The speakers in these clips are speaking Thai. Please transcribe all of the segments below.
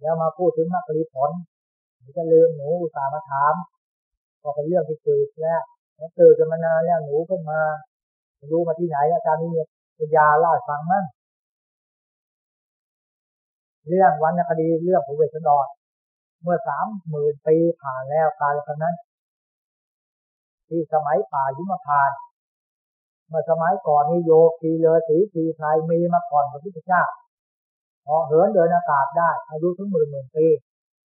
แล้วมาพูดถึงมรรคผลผลจะลืมหนูอุตส่าห์มาถามก็เป็นเรื่องที่เกิดแล้วเกิดกันมานานแล้วหนูเพิ่งมารู้มาที่ไหนอาจารย์นี่ยาเล่าฟังมั่งเรื่องวรรณคดีเรื่องพระเวสนดรเมื่อสามหมื่นปีผ่านแล้วกาลครั้งนั้น ที่สมัยป่ายุมพานเมื่อสมัยก่อนนี่โยกีเลอสีสีไทยมีมาก่อนพระพุทธเจ้า พอเหินเดินอากาศได้ อายุถึงหมื่นหมื่นปี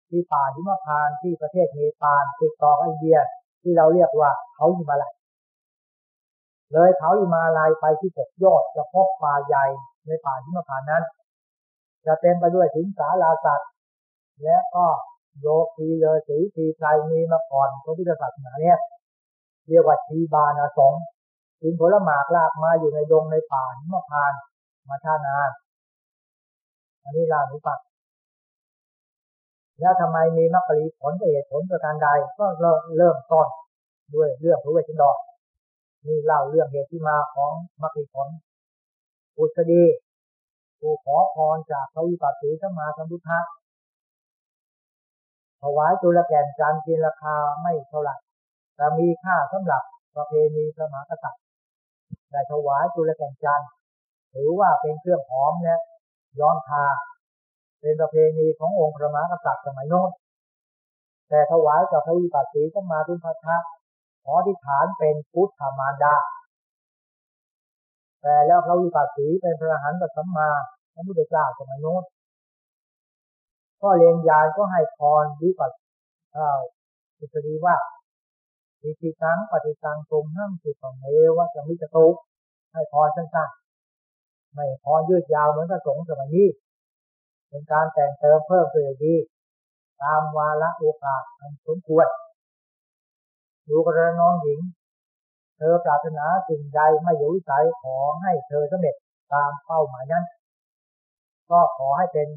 ที่ป่าหิมพานที่ประเทศเนปาลติดต่ออินเดียที่เราเรียกว่าเขาหิมาลัยเลยเขาหิมาลัยไปที่ปกยอดจะพบป่าใหญ่ในป่าหิมพานนั้น จะเต็มไปด้วยสิงสาราสัตว์ และก็โยคีเลอสีทีไทยมีมาก่อนพระพุทธศาสนาเนี่ยเรียกว่าชีบานาสงกินผลหมากลากมาอยู่ในดงในป่าหิมพานมาชานาน อันนี้ลาหนูปักแล้วทำไมมีมรรคผลเหตุผลประการใดก็เริ่มเริ่มต้นด้วยเรื่องพระเวชนดรนี่เล่าเรื่องเหตุที่มาของมรรคผลอุสดีผู้ขอพรจากพระวิปัสสีสมาสัมพุทธะถวายจุลแก่นจานกินราคาไม่เท่าไหร่แต่มีค่าสำหรับประเพณีสมากษัตริย์ได้ถวายจุลแก่นจันถือว่าเป็นเครื่องหอมเนี่ย ย้อนทาเป็นประเพณีขององค์พระมหากษัตริย์สมัยโน้นแต่ถวายกับพระวิปัสสีก็มาเป็นพระทัขอที่ฐานเป็นพุทธมารดา แต่แล้วพระวิปัสสีเป็นพระหันตสัมมาพระพุทธเจ้าสมัยโน้นก็เลียงยานก็ให้พรวิปัสอ่าอุตรีว่าทีทีครั้งปฏิสังตรงห้ามสุขเอวะจะมิจตุให้พรสั้นๆ ไม่พรยืดยาวเหมือนกระสงฆ์สมัยนี้เป็นการแต่งเติมเพิ่มเติมดี ตามวาระโอกาสอันสมควรดูกระน้องหญิง เธอปรารถนาสิ่งใดไม่อยู่วิสัยขอให้เธอสำเร็จตามเป้าหมายนั้น ก็ขอให้เป็น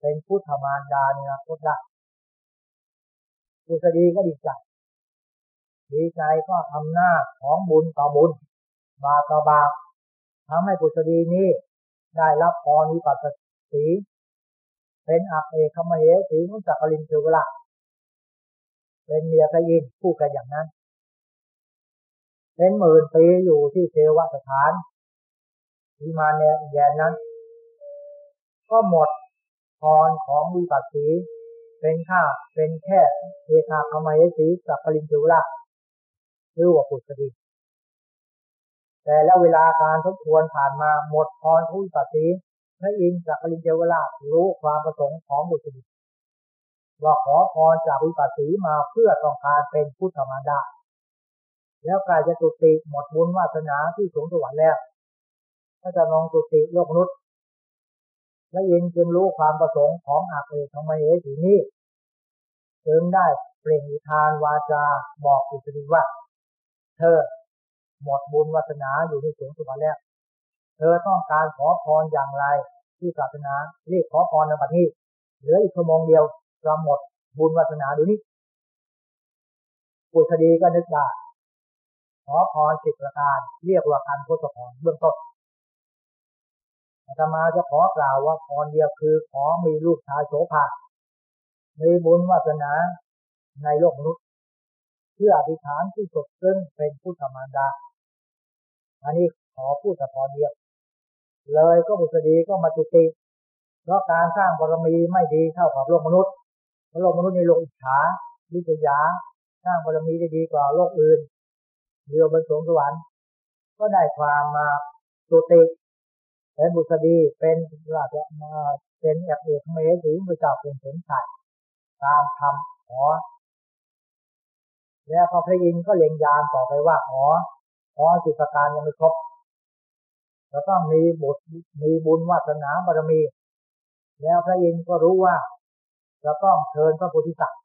เป็นพุทธมารดาเนี่ยพุทธะผู้สดีก็ดีใจดีใจก็ทำหน้าของบุญต่อบุญ บาต่อบาป ทำให้ปุษดีนี้ได้รับพรวิปัสสสีเป็นอักเอกมเหสีนุจักรินเทวละเป็นเมียกยินคู่กันอย่างนั้น เป็นหมื่นปีอยู่ที่เทวสถานที่มาเนี่ยแยนนั้น ก็หมดพรของวิปัสสี เป็นข้าเป็นแค่เอกาคมเหสีจักรินเทวละหรือว่าปุตติ แต่แล้วเวลาการทบทวนผ่านมาหมดพรทุวิสีพระอินทร์จากอริเจวราชรู้ความประสงค์ของบุตรว่าขอพรจากวิปัสสีมาเพื่อต้องการเป็นพุทธมารดาแล้วกายจะตุติหมดบุญวาสนาที่สูงสวรรค์แล้วก็จะลองตุติโลกนุษย์และยินจึงรู้ความประสงค์ของอาเอกของมเหสีนี้จึงได้เปล่งทานวาจาบอกอุตริว่า เธอ หมดบุญวาสนาอยู่ในสูงสวรรค์แล้ว เธอต้องการขอพรอย่างไร ที่ปรารถนารีบขอพรในปัจจุบันเหลืออีกชั่วโมงเดียวจะหมดบุญวาสนาดูนี้ปุถดีก็นึกได้ขอพรสิบประการ เรียกว่าการพุทธพรเบื้องต้นอาตมาจะขอกล่าวว่าพรเดียวคือขอมีลูกชายโสภามีบุญวาสนาในโลกมนุษย์เพื่ออธิษฐานที่สุดซึ่งเป็นพุทธมารดา อันนี้ขอพูดแต่พรเดียว เลยก็บุษดีก็มาจุติเพราะการสร้างบารมีไม่ดีเท่ากับโลกมนุษย์โลกมนุษย์ในโลกอิจฉาวิจยา สร้างบารมีได้ดีกว่าโลกอื่นเดียวบนสวงสวรรค์ ก็ได้ความมาจุติเป็นบุษดีเป็นราชมาเป็นเอกเอกเมสีพระเจ้าเป็นเสนชัยตามคำขอแล้วพอพระอินทร์ก็เล็งยานต่อไปว่าขอ ขอสิประการยังไม่ครบจะต้องมีบุตรมีบุญวาสนาบารมี แล้วพระอินทร์ก็รู้ว่าจะต้องเชิญพระโพธิสัตว์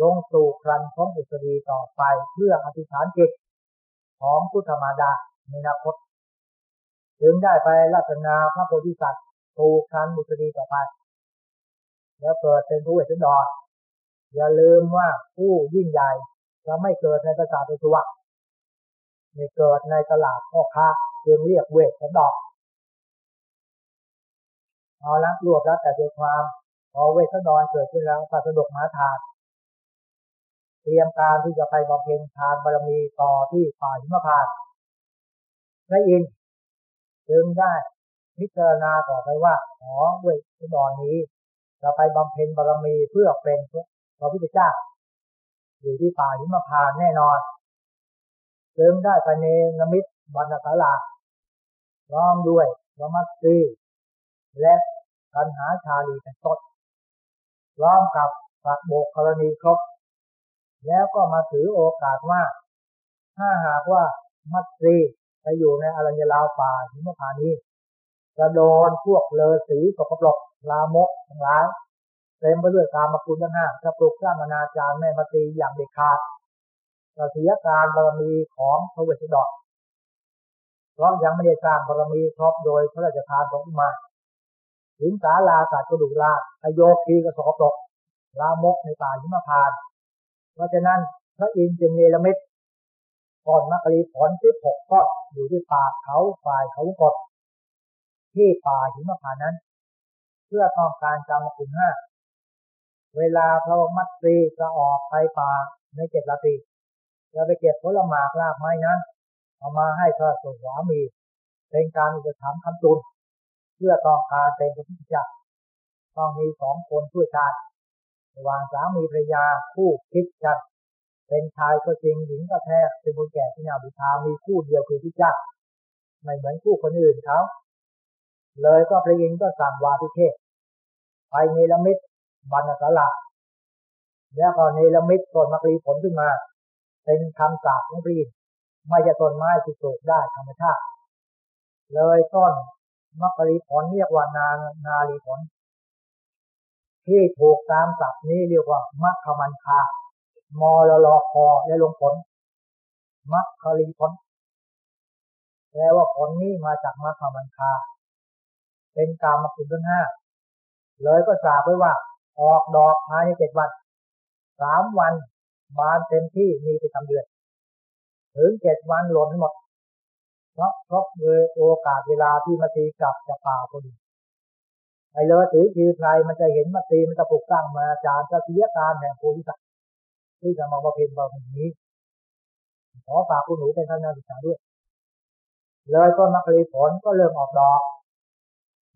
ลงสู่ครันของอุตรีต่อไปเพื่ออธิษฐานจิตของพุทธมาดาในนาคตจึงได้ไปรัตนาพระโพธิสัตว์สู่ครันอุตรีต่อไป แล้วเกิดเป็นผู้เวทดรอย่าลืมว่าผู้ยิ่งใหญ่จะไม่เกิดในประสาทตัวไม่เกิดในตลาดพ่อค้าจึงเรียกเวทสันดอกเอาละรวบแล้วแต่ใจความพอเวสดรเกิดขึ้นแล้วพระสดกมาทานเตรียมการที่จะไปบำเพ็ญทานบารมีต่อที่ป่าหิมพานต์พระอินจึงได้พิจารณาต่อไปว่าอ๋อเวสดรนี้จะไปบำเพ็ญบารมีเพื่อเป็นพระพุทธเจ้าอยู่ที่ป่าหิมพานแน่นอน จึงได้ไปเนนมิตรบรรณศาลาร้อมด้วยสมัตตีและปัญหาชาลีเป็นต้นร้อมกับปักโบกกรณีครบ แล้วก็มาถือโอกาสว่า ถ้าหากว่ามัตรีไปอยู่ในอรัญญลาวป่าหิมพานี้จะโดนพวกเลอสีสกปรกลามกทั้งหลายเต็มไปด้วยกามคุณทั้งห้าจะปลุกสร้างอนาจารแม่มาตีอย่างเด็ดขาด จะเสียการบารมีของพระเวสสันดรเพราะยังไม่ได้สร้างบารมีครบโดยพระราชทานของอุมาถึงสาลาศาสตร์กระดูกลาอโยคีกระสอบตกลามกในป่าหิมพาน เพราะฉะนั้นพระอินทร์จึงเนรมิตก่อนมักรีผลที่หกก็อยู่ที่ป่าเขาฝ่ายเขากดที่ป่าหิมพานนั้น เพื่อต้องการจำคุณห้าเวลาพระมัตรีจะออกไปป่าในเจ็ดราตรี จะไปเก็บผลหมากรากไม้นั้นเอามาให้พระสุสามีเป็นการอุปถัมภ์คำจุนเพื่อต้องการเป็นพระพุทธเจ้าต้องมีสองคนช่วยกันระหว่างสามีภรรยาคู่คิดกันเป็นชายก็จริงหญิงก็แท้เป็นคนแก่ที่นาบุทามีคู่เดียวคือพระเจ้าไม่เหมือนคู่คนอื่นเขาเลยก็พระอินก็สั่งวาทิเทศไปเนรมิตบรรณศาลาแล้วก็เนรมิตต้นมะกรีผลขึ้นมา เป็นคำสาปของพระอินไม่จะต้นไม้ที่ปลูกได้ธรรมชาติ เลยต้นมักรีผลเรียกว่านานาลีผล ที่ถูกตามศัพท์นี้เรียกว่ามัคคมันคามอลลอคอและลงผล มัคคลีผลแปลว่าผลนี้มาจากมัคคมันคา เป็นกรรมคุณทั้งห้าเลยก็ทราบไว้ว่า ออกดอกภายในเจ็ดวันสามวัน บานเต็มที่มีไปทำเดือน ถึงเจ็ดวันหล่นหมด เพราะเพราะเลยโอกาสเวลาที่มาตีกลับจะป่าพอดีไอ้เลอสีทีไพรมันจะเห็นมาตีมันจะปลุกตั้งมาจารจะเสียการแห่งโพธิสัตว์ที่จะมาประเพณแบบนี้ ขอฝากคุณหนูเป็นท่านนักศึกษาด้วย เลยต้นมะกรีผลก็เริ่มออกดอก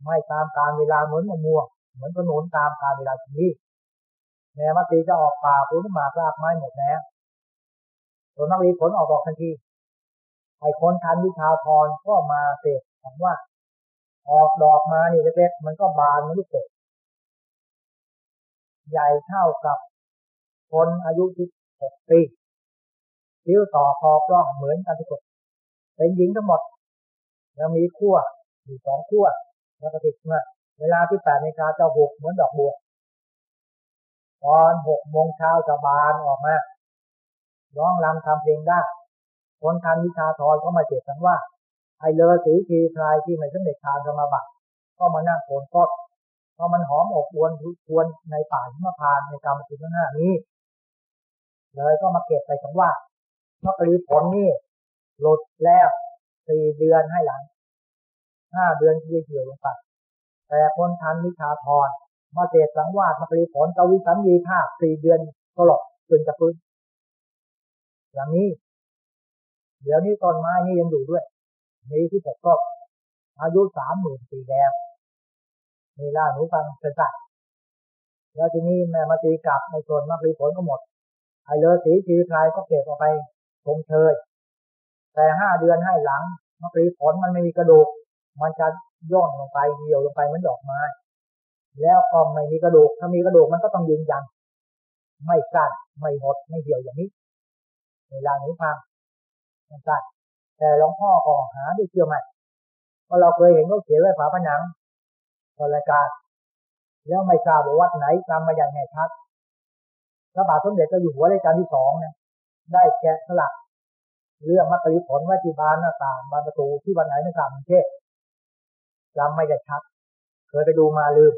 ไม่ตามการเวลาเหมือนมะม่วงเหมือนถนนตามการเวลาทีนี้ แม้มาตีจะออกป่าผลมากรากไม้หมดแล้วต้นมะกรีผลออกดอกทันทีไอ้คนทันวิชาพรก็มาเสกของว่า ออกดอกมานี่เล็กๆมันก็บานมันลูกเกดใหญ่เท่ากับคนอายุที่หกปีคิ้วต่อคอปล้องเหมือนกันทุกคนเป็นหญิงทั้งหมด แล้วมีขั้วมีสองขั้วแล้วก็ติดมาเวลาที่แปดในกาจะหกเหมือนดอกบัว ตอนหกโมงเช้าจะบานออกมาร้องรำทำเพลงได้คนทันวิชาทอนก็มาเจตกันว่า ไอเลอสีทีพลายที่ไม่สำเร็จทานสมาบัติก็มานั่งโคนต้นเพราะมันหอมอบอวนทุกวนในป่าหิมพานในกรรมสุนหน้านี้ เลยก็มาเก็บไปสังว่าเมื่อกรีผลนี่หลุดแล้วสี่เดือนให้หลังห้าเดือนที่เกี่ยวลงไปแต่คนทันวิชาทร มาเจตสังวาสมากรีผลกวิสัญญีภาคสี่เดือนก็หลบจนจะฟื้นอย่างนี้ เดี๋ยวนี้ต้นไม้นี่ยังอยู่ด้วย มีที่ปกก็อายุสามหมื่นปีแล้วมีล่าหนูฟังเสร็จแล้วทีนี้แม่มาตีกลับในส่วนมากรีผลก็หมดไอเลอสีทีพลายก็เก็บออกไปคงเชยแต่ห้าเดือนให้หลังมากรีผลมันไม่มีกระดูก มันจะย่อนลงไปเหี่ยวลงไปเหมือนดอกไม้ แล้วก็ไม่มีกระดูก ถ้ามีกระดูกมันก็ต้องยืนยัน ไม่สั้นไม่หดไม่เหี่ยวอย่างนี้เวลาหนูฟังนะครับแต่หลวงพ่อก็หาด้เชื่อไหมเพราะเราเคยเห็นเขาเขียนไว้ฝาผนังตอนราการแล้วไม่ทราบว่าวัดไหนจำมาอย่างไงชัดพระบาทสมเด็จก็อยู่หัวรายการที่สองนะได้แกะสลักเรื่องมัตติผลวัจิบานหน้าต่างบานประตูที่วันไหนไม่ทราบเทศจำไม่ได้ชัด เคยไปดูมาลืม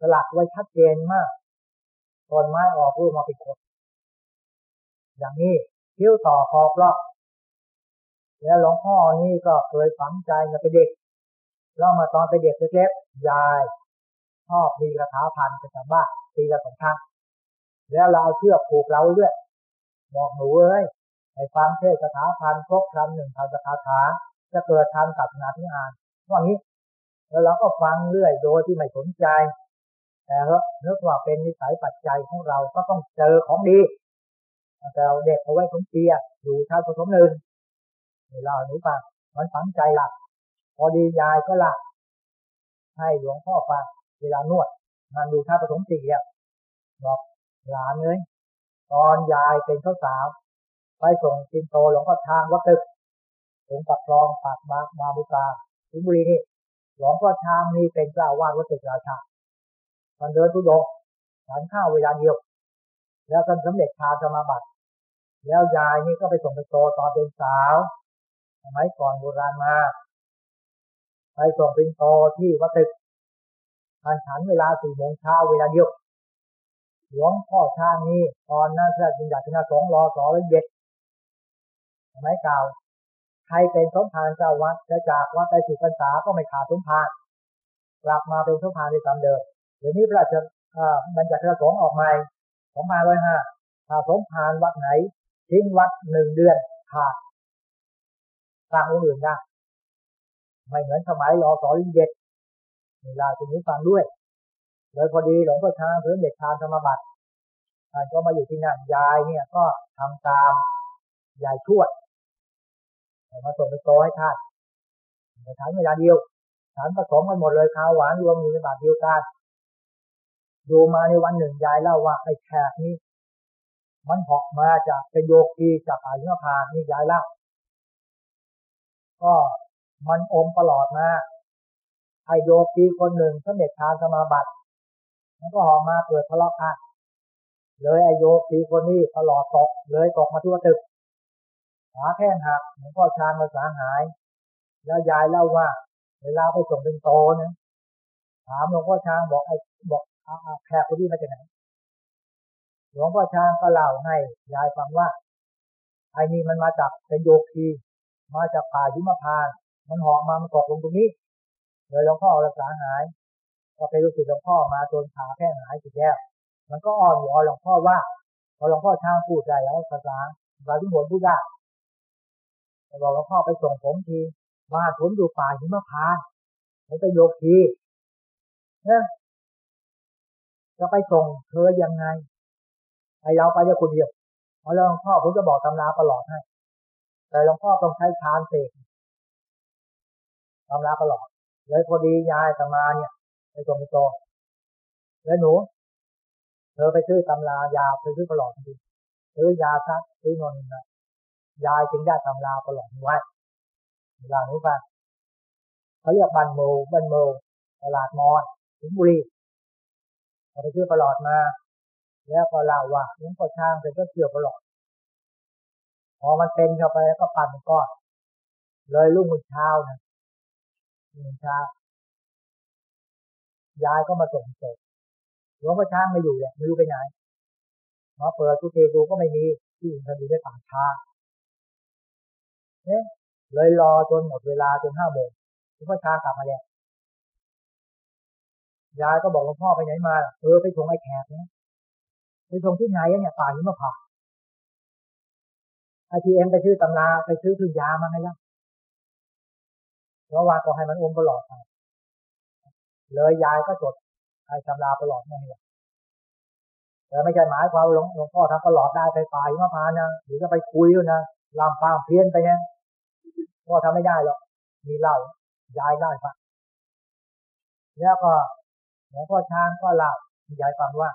สลักไว้ชัดเจนมากตอนไม้ออกรูปมาเป็นคนอย่างนี้คิ้วต่อคอปลอกแล้วหลวงพ่อนี่ก็เคยฝังใจมาเป็นเด็กเล่ามาตอนเป็นเด็กเล็กๆยายชอบมีกระถาพันจะจำว่าตีละสองครั้งแล้วเราเอาเชือกผูกเราด้วยบอกหนูเอ้ยไปฟังเทศคาถาพันครบครั้งหนึ่งพันคาถาจะเกิดทางศาสนาที่อ่านว่างี้ แล้วเราก็ฟังเรื่อยโดยที่ไม่สนใจ แต่เนึกว่าเป็นนิสัยปัจจัยของเราก็ต้องเจอของดีแต่เราเด็กเอาไว้สมเตียอยู่ชาติผสมหนึ่งเราหนูฟังมันฝังใจหลัก พอดียายก็หลัก ให้หลวงพ่อฟังเวลานวดงานดูท่าผสมสี่อะบอกหลานเลยตอนยายเป็นข้าสาวไปส่งจินโตหลวงพ่อทางวัดตึกถึงปักคลองปากมามาบุตาสิงบุรีนี่หลวงพ่อช้างนี่เป็นเจ้าวาดวัดตึกราชา มันเดินทุดงทานข้าวเวลาเดียว แล้วท่านสำเร็จทานสมาบัติ แล้วยายนี่ก็ไปส่งไปโตตอนเป็นสาวสมัยก่อนโบราณมา ไปส่งเป็นโตที่วัดตึกทานฉันเวลาสี่โมงเช้าเวลาเดียวหลวงพ่อช้างนี้ตอนนั้นพระจินดาชนะสงรอสอเลยเย็ดสมัยเก่าใครเป็นสมภารเจ้าวัดจะจากวัดไปสิบพรรษาก็ไม่ขาดสมภารกลับมาเป็นสมภารในตามเดิม เดี๋ยวนี้พระจะบรรจักระสงออกมาสองพันร้อยห้าถ้าสมภารวัดไหน ทิ้งวัดหนึ่งเดือนขาดสร้างองค์อื่นได้ไม่เหมือนสมัยรอสอลิเย็ดเวลาตรงนี้ฟังด้วยเลยพอดีหลวงพ่อช้างเพื่อนเด็กทานธรรมบัตรท่านก็มาอยู่ที่นั่นยายเนี่ยก็ทำตามยายชวดมาส่งไปโตให้ท่านแต่ทานเวลาเดียวทานผสมกันหมดเลยข้าวหวานรวมอยู่ในบาทเดียวกัน ดูมาในวันหนึ่งยายเล่าว่าไอ้แขกนี้ มันหอกมาจากเป็นโยคีจากอายุพานนี่ยายเล่า ก็มันอมตลอดมาไอโยคีคนหนึ่งสำเร็จทานสมาบัติ มันก็ออกมาเกิดทะเลาะกันเลยไอโยคีคนนี้ตลอดตก เลยตกมาที่วัดตึกขาแข้งหักหลวงพ่อชานมาสาหาย แล้วยายเล่าว่า เวลาไปส่งเป็นโตนะถามหลวงพ่อช้างบอกไอ้บอก แขกคนนี้มาจากไหนหลวงพ่อช้างก็เล่าให้ยายฟังว่าไอ้นี่มันมาจากเป็นโยคีมาจากป่าหิมพานมันหอกมามันตกลงตรงนี้เลยหลวงพ่อรักษาหาย ก็ไปรู้สึกหลวงพ่อมาจนขาแข้หายสิแย่มันก็อ้อนวอนหลวงพ่อว่าพอหลวงพ่อช่างพูดได้แล้วภาษาบาลีบนพูดได้บอกหลวงพ่อไปส่งผมทีบ้านผมอยู่ป่าหิมพานผมไปโยกทีเนี่ย จะไปส่งเธอยังไงไอเราไปจะคนเดียวพอหลวงพ่อผมจะบอกตำราตลอดให้ แต่หลวงพ่อต้องใช้ชานเสกตำราตลอด เลยพอดียายจะมาเนี่ยไปส่งไปโตแล้วหนู เธอไปซื้อตำรายาไปซื้อตลอดดีซื้อยาซักซื้อนนนะยายจึงได้ตำราตลอดไว้เวลาหนูฟังเขาเรียกบันโมบันโมตลาดมอนถึงบุรี เราไปซื้อตลอดมา แล้วพอเล่าว่าหลวงพ่อช่างเป็นก็เกี่ยวตลอด พอมันเต็มเข้าไปก็ปั่นก้อนเลยรุ่งเช้านะรุ่งเช้ายายก็มาส่งเสร็จหลวงพ่อช้างไม่อยู่เนี่ยไม่รู้ไปไหนมาเปิดทุกเทดูก็ไม่มีที่อื่นอยู่ในป่าช้าเนี่ยเลยรอจนหมดเวลาจนห้าโมงหลวงพ่อช้างกลับมาแล้ว ยายก็บอกหลวงพ่อไปไหนมา เออไปส่งไอ้แขกเนี่ยไปส่งที่ไหนเนี่ยป่าหิมะผ่าไอทีเอ็มไปซื้อตำราไปซื้อซื้อยามาให้แล้วเพราะว่าก็ให้มันอมตลอดไปเลยยายก็จดให้ชำราตลอดไม่ให้แต่ไม่ใช่หมายความหลวงหลวงพ่อทำตลอดได้ไปป่ายมาพานะหรือจะไปคุยนะลำฟางเพี้ยนไปเนี่ยพ่อทำไม่ได้หรอกมีเล่ายายได้ปะแล้วก็ หลวงพ่อช้างก็เล่ายายฟังว่า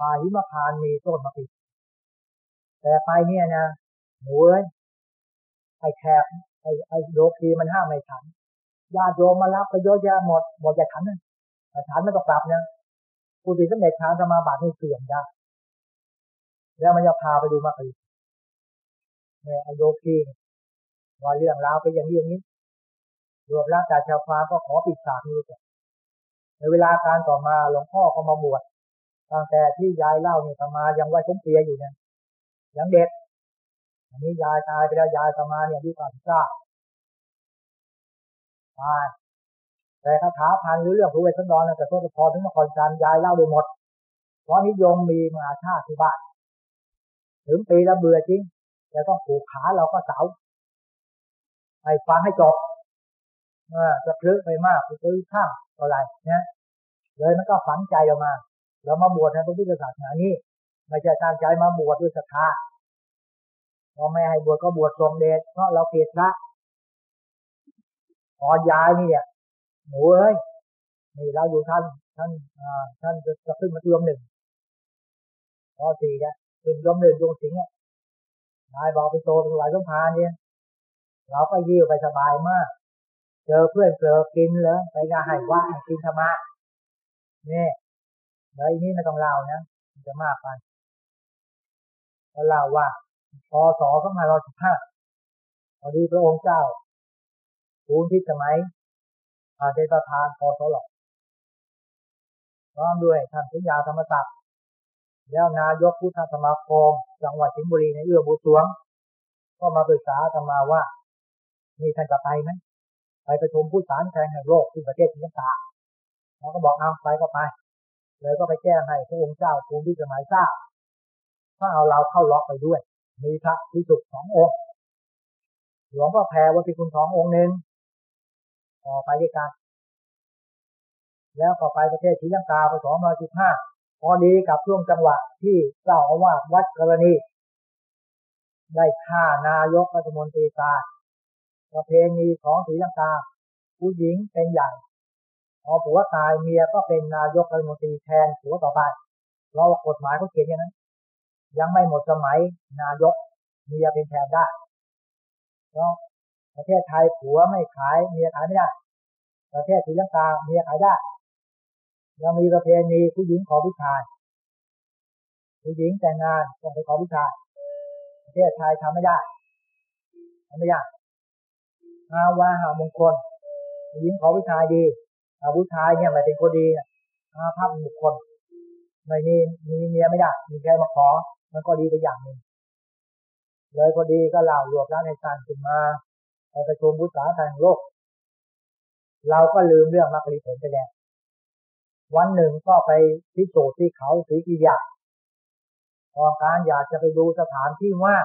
ป่าหิมพานมีต้นมะปิดแต่ไปเนี่ยนะหนูเอ้ยไอแคบไอไอโลกีมันห้ามไม่ทันญาติโยมมารับไปเยอะแยะหมดหมดจาฉันนะแต่ฉันไม่ต้องกลับนะผู้ที่สำเร็จฌานสมาบัตินี่เสื่อมได้แล้วมันจะพาไปดูมาอีกเนี่ยอโยคีว่าเรื่องราวไปอย่างนี้อย่างนี้รวมแล้วแต่ชาวฟ้าก็ขอปิดฉากนี้ก่อน ในเวลาการต่อมาหลวงพ่อก็มาบวชตั้งแต่ที่ยายเล่าเนี่ยตมายังไว้คุ้มเปียอยู่เนี่ยยังเด็กอันนี้ยายตายไปแล้วยายตมาเนี่ยดูก่อนทราบตายแต่คาถาพันหรือเรื่องพระเวสสันดรแต่ก็พอถึงนครจันยายเล่าได้หมดเพราะนิยมมีมาชาติที่บ้านถึงปีละเบื่อจริงแต่ต้องผูกขาเราก็เสาให้ฟังให้จบ จะพลึกไปมากไปตื้อข้างอะไรเนี่ยเลยมันก็ฝังใจเรามา เรามาบวชในพระพุทธศาสนานี้ไม่ใช่ตั้งใจมาบวชด้วยศรัทธาพอไม่ให้บวชก็บวชทรงเดชเพราะเราเกลียดพระพอยายนี่เนี่ยหนูเอ้ยนี่เราอยู่ท่านท่านท่านจะขึ้นมาเทือมหนึ่งพอสี่เนี่ยขึ้นยมหนึ่งดวงสิงห์นายบอกไปโตเป็นหลายสมพานเนี่ยเราก็ยิ้วไปสบายมาก เจอเพื่อนเจอกินเลยไปงาให้ว่ากินธรรมะนี่เลยนี้ไม่ต้องเล่านะจะมากไปก็เล่าว่าพศสองพันร้อยสิบห้าพอดีพระองค์เจ้าภูมิพิสมัยอาเดประธานพศหลอกพร้อมด้วยท่านสุญญาธรรมศักดิ์แล้วนายกพุทธสมาคมจังหวัดสิงห์บุรีในเอื้อบุตรวง ก็มาปรึกษาธรรมาว่า มีท่านจะไปไหม ไปประชุมผู้สารแทงแห่งโลกที่ประเทศจีนตาเขาก็บอกเอาไปก็ไป เลยก็ไปแจ้ให้พระองค์เจ้าภูมิสมัยทราบถ้าเอาเราเข้าล็อกไปด้วย มีพระพิสุสององค์หลวงพ่อแพรวัดพิคุณสององค์หนึ่งต่อไปด้วยกัน แล้วต่อไปประเทศศรีลังกาปสองร้อยสิบห้าพอดีกับช่วงจังหวะที่เจ้าอาวาสวัดกรณี ได้ฆ่านายกรัฐมนตรีตาย ประเพณีของศรีลังกา ผู้หญิงเป็นใหญ่ พอผัวตายเมียก็เป็นนายกรัฐมนตรีแทนผัวต่อไปเพราะกฎหมายเขาเขียนอย่างนั้น ยังไม่หมดสมัยนายกเมียเป็นแทนได้เพราะประเทศไทยผัวไม่ขายเมียขายไม่ได้ ประเทศศรีลังกาเมียขายได้ยังมีประเพณีผู้หญิงขอผู้ชาย ผู้หญิงแต่งงานต้องไปขอผู้ชายประเทศไทยทำไม่ได้ทำไม่ได้ อาวาหามงคลหญิงขอผู้ชาดีอาผู้ชายเนี่ยหมายถึงคนดีอาภาพบุคคลไม่มีมีเมียไม่ได้ มีแค่มาขอ มันก็ดีไปอย่างหนึ่งเลยพอดีก็เล่ารวบร้านในการขึ้นมาไปประชุมบุษาทางโลก เราก็ลืมเรื่องมรรคผลไปแล้ววันหนึ่งก็ไปพิสูจน์ที่เขาสีกิยาพอการอยากจะไปดูสถานที่ว่า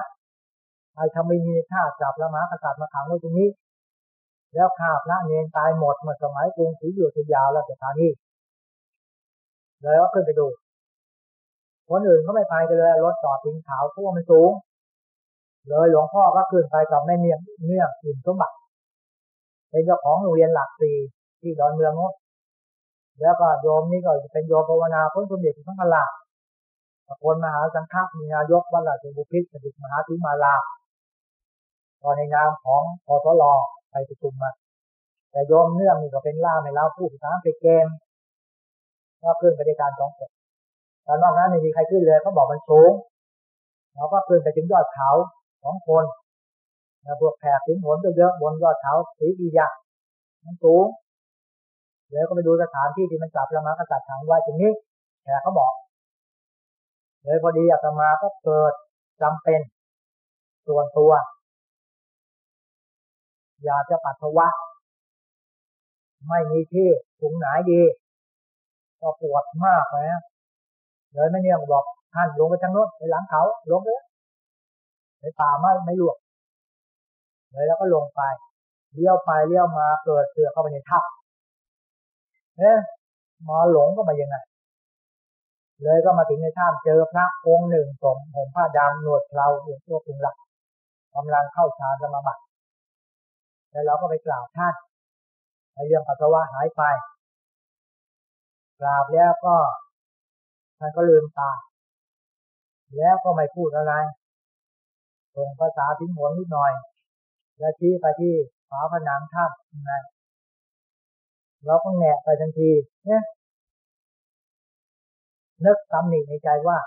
ไอ้ทำไมมีท่าจับละมากษัตริย์มาขังไว้ตรงนี้ แล้วข้าพระเนนตายหมดเมื่อสมัยกรุงศรีอยุธยาแล้วสถานที่เลยก็ขึ้นไปดู คนอื่นเขาไม่ไปกันเลยรถจอดทิ้งขาเพราะว่ามันสูง เลยหลวงพ่อก็ขึ้นไปกับแม่เนียงเนื่องอิ่มสมบัติเป็นเจ้าของโรงเรียนหลักสี่ที่ดอนเมืองโน้แล้วก็โยมนี่ก็เป็นโยมภาวนาพ้นสมเด็จทั้งพลาคนมหาสังฆามีนายกวัดราชบุพิตรดิมหาธิมาลาตอนในนามของพอทล ไปประชุมมา แต่โยมเนื่องนี่ก็เป็นล่าในเราผู้ภาษาอังกฤษเกมก็ขึ้นไปในการสองคนแต่นอกนั้นไม่มีใครขึ้นเลยเขาบอกมันสูงเราก็ขึ้นไปถึงยอดเขาสองคนแล้วพวกแขกสิงหนเยอะบนยอดเขาสีอียะมันสูงแล้วก็ไปดูสถานที่ที่มันจับพระมากษัตริย์ขังไว้ตรงนี้แขกเขาบอก เลยพอดีอาตมาก็เกิดจำเป็น ส่วนตัว อยากจะปัสสาวะ ไม่มีที่ถุงไหนดี ก็ปวดมากเลยเลยไม่เนี่ยบอกท่านลงไปทางโน้นไปหลังเขาลงเลยในป่าไม่ไม่หลวกเลยแล้วก็ลงไปเลี้ยวไปเลี้ยวมาเกิดเสือเข้าไปในทับเอ๊ะมาหลงก็มายังไงเลยก็มาถึงในถ้ำเจอพระองค์หนึ่งสมผมผ้าดำหนวดเราเองตัวคุงหลักกำลังเข้าฌานสมาบัติ แล้วเราก็ไปกราบท่านในเรื่องปัสสาวะหายไป กราบแล้วก็ท่านก็ลืมตา แล้วก็ไม่พูดอะไรส่งภาษาทิ้งหัวนิดหน่อย แล้วชี้ไปที่ฝาผนังถ้ำยังไงเราก็แงะไปทันที เนี่ยนึกตำหนิในใจว่า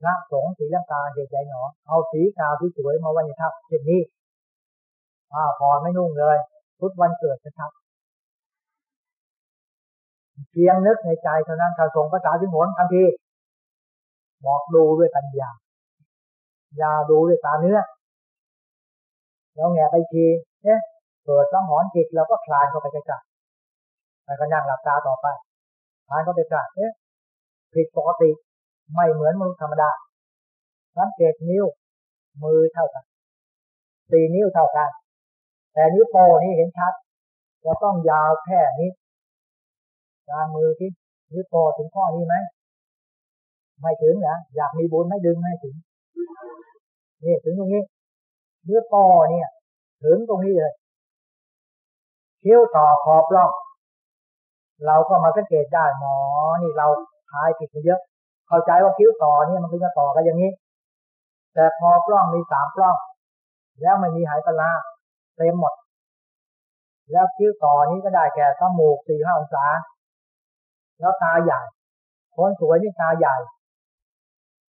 พระสงฆ์สีลังกาเหตุใจหนอ เอาสีกาวที่สวยมาไว้ในทับเช่นนี้ ผ้าพอไม่นุ่งเลยพุธวันเกิดจะทับเพียงนึกในใจเท่านั้นการส่งภาษาที่หนทันทีบอกดูด้วยปัญญาอย่าดูด้วยตาเนื้อเราแงไปทีเนี่ยเกิดต้องหอนจิตเราก็คลายเข้าไปใกล้ๆแล้วก็นั่งหลับตาต่อไปทานก็ไปใกราเอ๊ะผิดปกติไม่เหมือนมนุษย์ธรรมดาสังเกตนิ้วมือเท่ากันสี่นิ้วเท่ากัน แต่นิ้วโป้นี่เห็นชัดจะต้องยาวแค่นี้กลางมือที่นิ้วโป้ถึงข้อนี้ไหมไม่ถึงนะอยากมีบุญไม่ดึงให้ถึงนี่ถึงตรงนี้นิ้วโป้เนี่ย ถึงตรงนี้เลยคิ้วต่อขอบล่องเราก็มาสังเกตได้หมอ นี่เราทายผิดเยอะ เข้าใจว่าคิ้วต่อเนี่ยมันคือจะต่อกันอย่างนี้ แต่พอกล้องมีสามกล้อง แล้วไม่มีหายปลา เต็มหมด แล้วคิ้วต่อนี้ก็ได้แก่ตมูกสี่ห้าองศา แล้วตาใหญ่ คนสวยนี่ตาใหญ่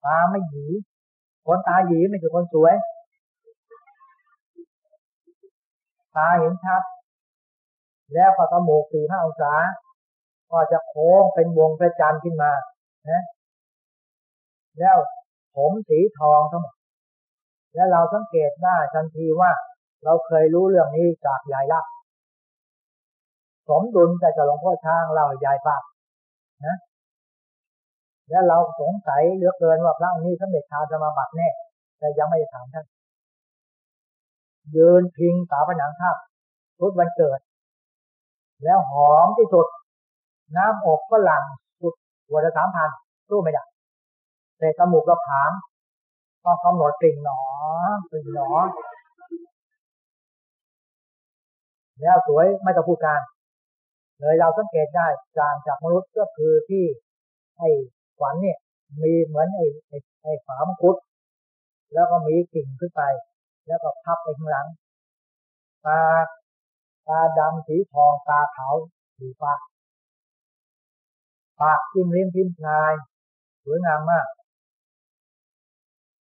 ตาไม่หยี คนตาหยีไม่ใช่คนสวย ตาเห็นชัด แล้วก็ตมูกสี่ห้าองศา ก็จะโค้งเป็นวงประจันขึ้นมา นะ แล้วผมสีทองทั้งหมดแล้วเราสังเกตได้ทันทีว่า เราเคยรู้เรื่องนี้จากยายลักสมดุลแต่จะหลวงพ่อช้างเรายายปากนะแล้วเราสงสัยเหลือเกินว่าพระองค์นี้สำเร็จฌานสมาบัติแน่แต่ยังไม่ได้ถามท่านยืนพิงฝาผนังทับทุกวันเกิด แล้วหอมที่สุด น้ำอบก็หลังสุดหัวละสามพันสู้ไม่ได้แต่จมูกเราผามต้องกำหนดกลิ่นหนอกลิ่นหนอ แล้วสวยไม่ต้องพูดการ เลยเราสังเกตได้จางจากมนุษย์ก็คือที่ไอ้ขวัญเนี่ย มีเหมือนไอ้ไอ้ไอ้ฝามังคุดแล้วก็มีกิ่งขึ้นไป แล้วก็พับไปข้างหลังตาตาดำสีทองตาขาวสีฟ้าปากจิ้มลิ้มพิมพ์ชายสวยงามมาก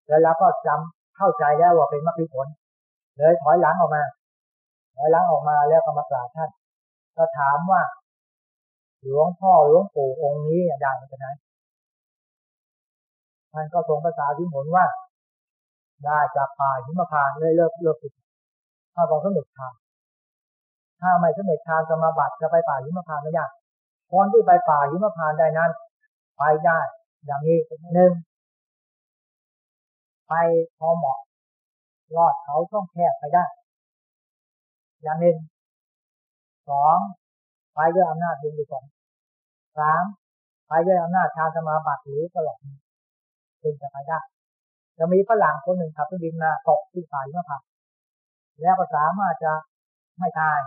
แล้วเราก็จำเข้าใจแล้วว่าเป็นมรรคผล เลยถอยหลังออกมา ถอยหลังออกมาแล้วก็มากราบท่าน ก็ถามว่า หลวงพ่อหลวงปู่องค์นี้ดังขนาดท่านก็ทรงภาษาที่หมุนว่าได้จากป่าหิมพานเลยเลิกเลิกติดถ้าบอกสมเด็จทานถ้าไม่สมเด็จทานสมาบัติจะไปป่าหิมพานไม่ยากคนที่ไปป่าหิมพานได้นั้น ไปได้อย่างนี้หนึ่งไปพอเหมาะรอดเขาช่องแคบไปได้ อย่างหนึ่งสองไปด้วยอำนาจบุญกุศลสามไปด้วยอำนาจชาสมาบัติหรือตลอดจึงจะไปได้จะมีฝรั่งคนหนึ่งขับเครื่องบินมาตกที่ป่าหิมพานแล้วก็สามารถจะไม่ตาย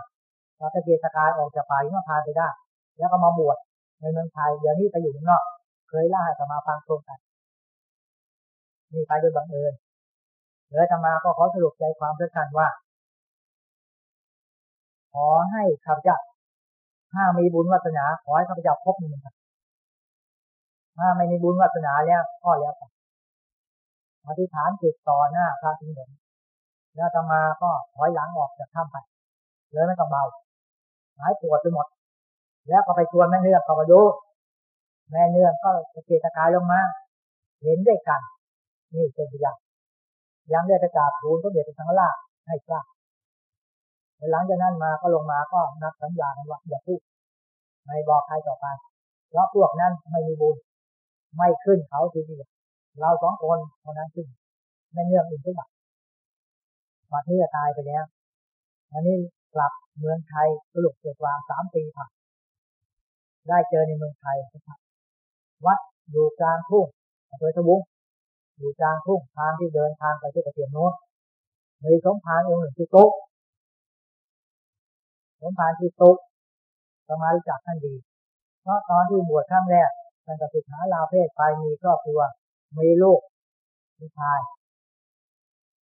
เราจะเกียรกายออกจากป่าหิมพานไปได้ แล้วก็มาบวชในเมืองไทยเดี๋ยวนี้ไปอยู่ข้างนอก เคยล่าสมาฟังตรงกันนี่ไปโดยบังเอิญเดี๋ยวจะมาก็ขอสรุปใจความเพื่อกันว่า อให้ข้าพเจ้าถ้ามีบุญวาสนา ขอให้ข้าพเจ้าพบหนึ่งครับถ้าไม่มีบุญวาสนาแล้วก็แล้วกันอธิษฐานจิตต่อหน้าพระทิงเหนแล้วจะมาก็ถอยหลังออกจากถ้ำไปเลยไม่ต้องเบาหายปวดไปหมด แล้วก็ไปชวนแม่เนื้อเข้ามาดูแม่เนื้อก็เกตกายลงมา เห็นด้วยกัน นี่เป็นอย่างยังได้ประกาศทูลก็เดือดสังฆราชให้ทราบ หลังจากนั้นมาก็ลงมาก็นักสัญญาว่าอย่าพูดไม่บอกใครต่อไปเพราะพวกนั้นไม่มีบุญไม่ขึ้นเขาทีเดียวเราสองคนเท่านั้นขึ้นในเรื่องอื่นทุกอย่างมาที่จะตายไปแล้วอันนี้กลับเมืองไทยสรุปเกิดวางสามปีผ่านได้เจอในเมืองไทยนะครับวัดอยู่กลางทุ่งอำเภอตะบุงอยู่กลางทุ่งทางที่เดินทางไปที่กระเทียมโน้นมีสมภารองค์หนึ่งชื่อตุ๊ก สมภารชื่อตุ๊กสมารู้จักท่านดี เพราะตอนที่บวชครั้งแรกท่านก็ศึกษาลาเพศไปมีครอบครัวมีลูกมีชาย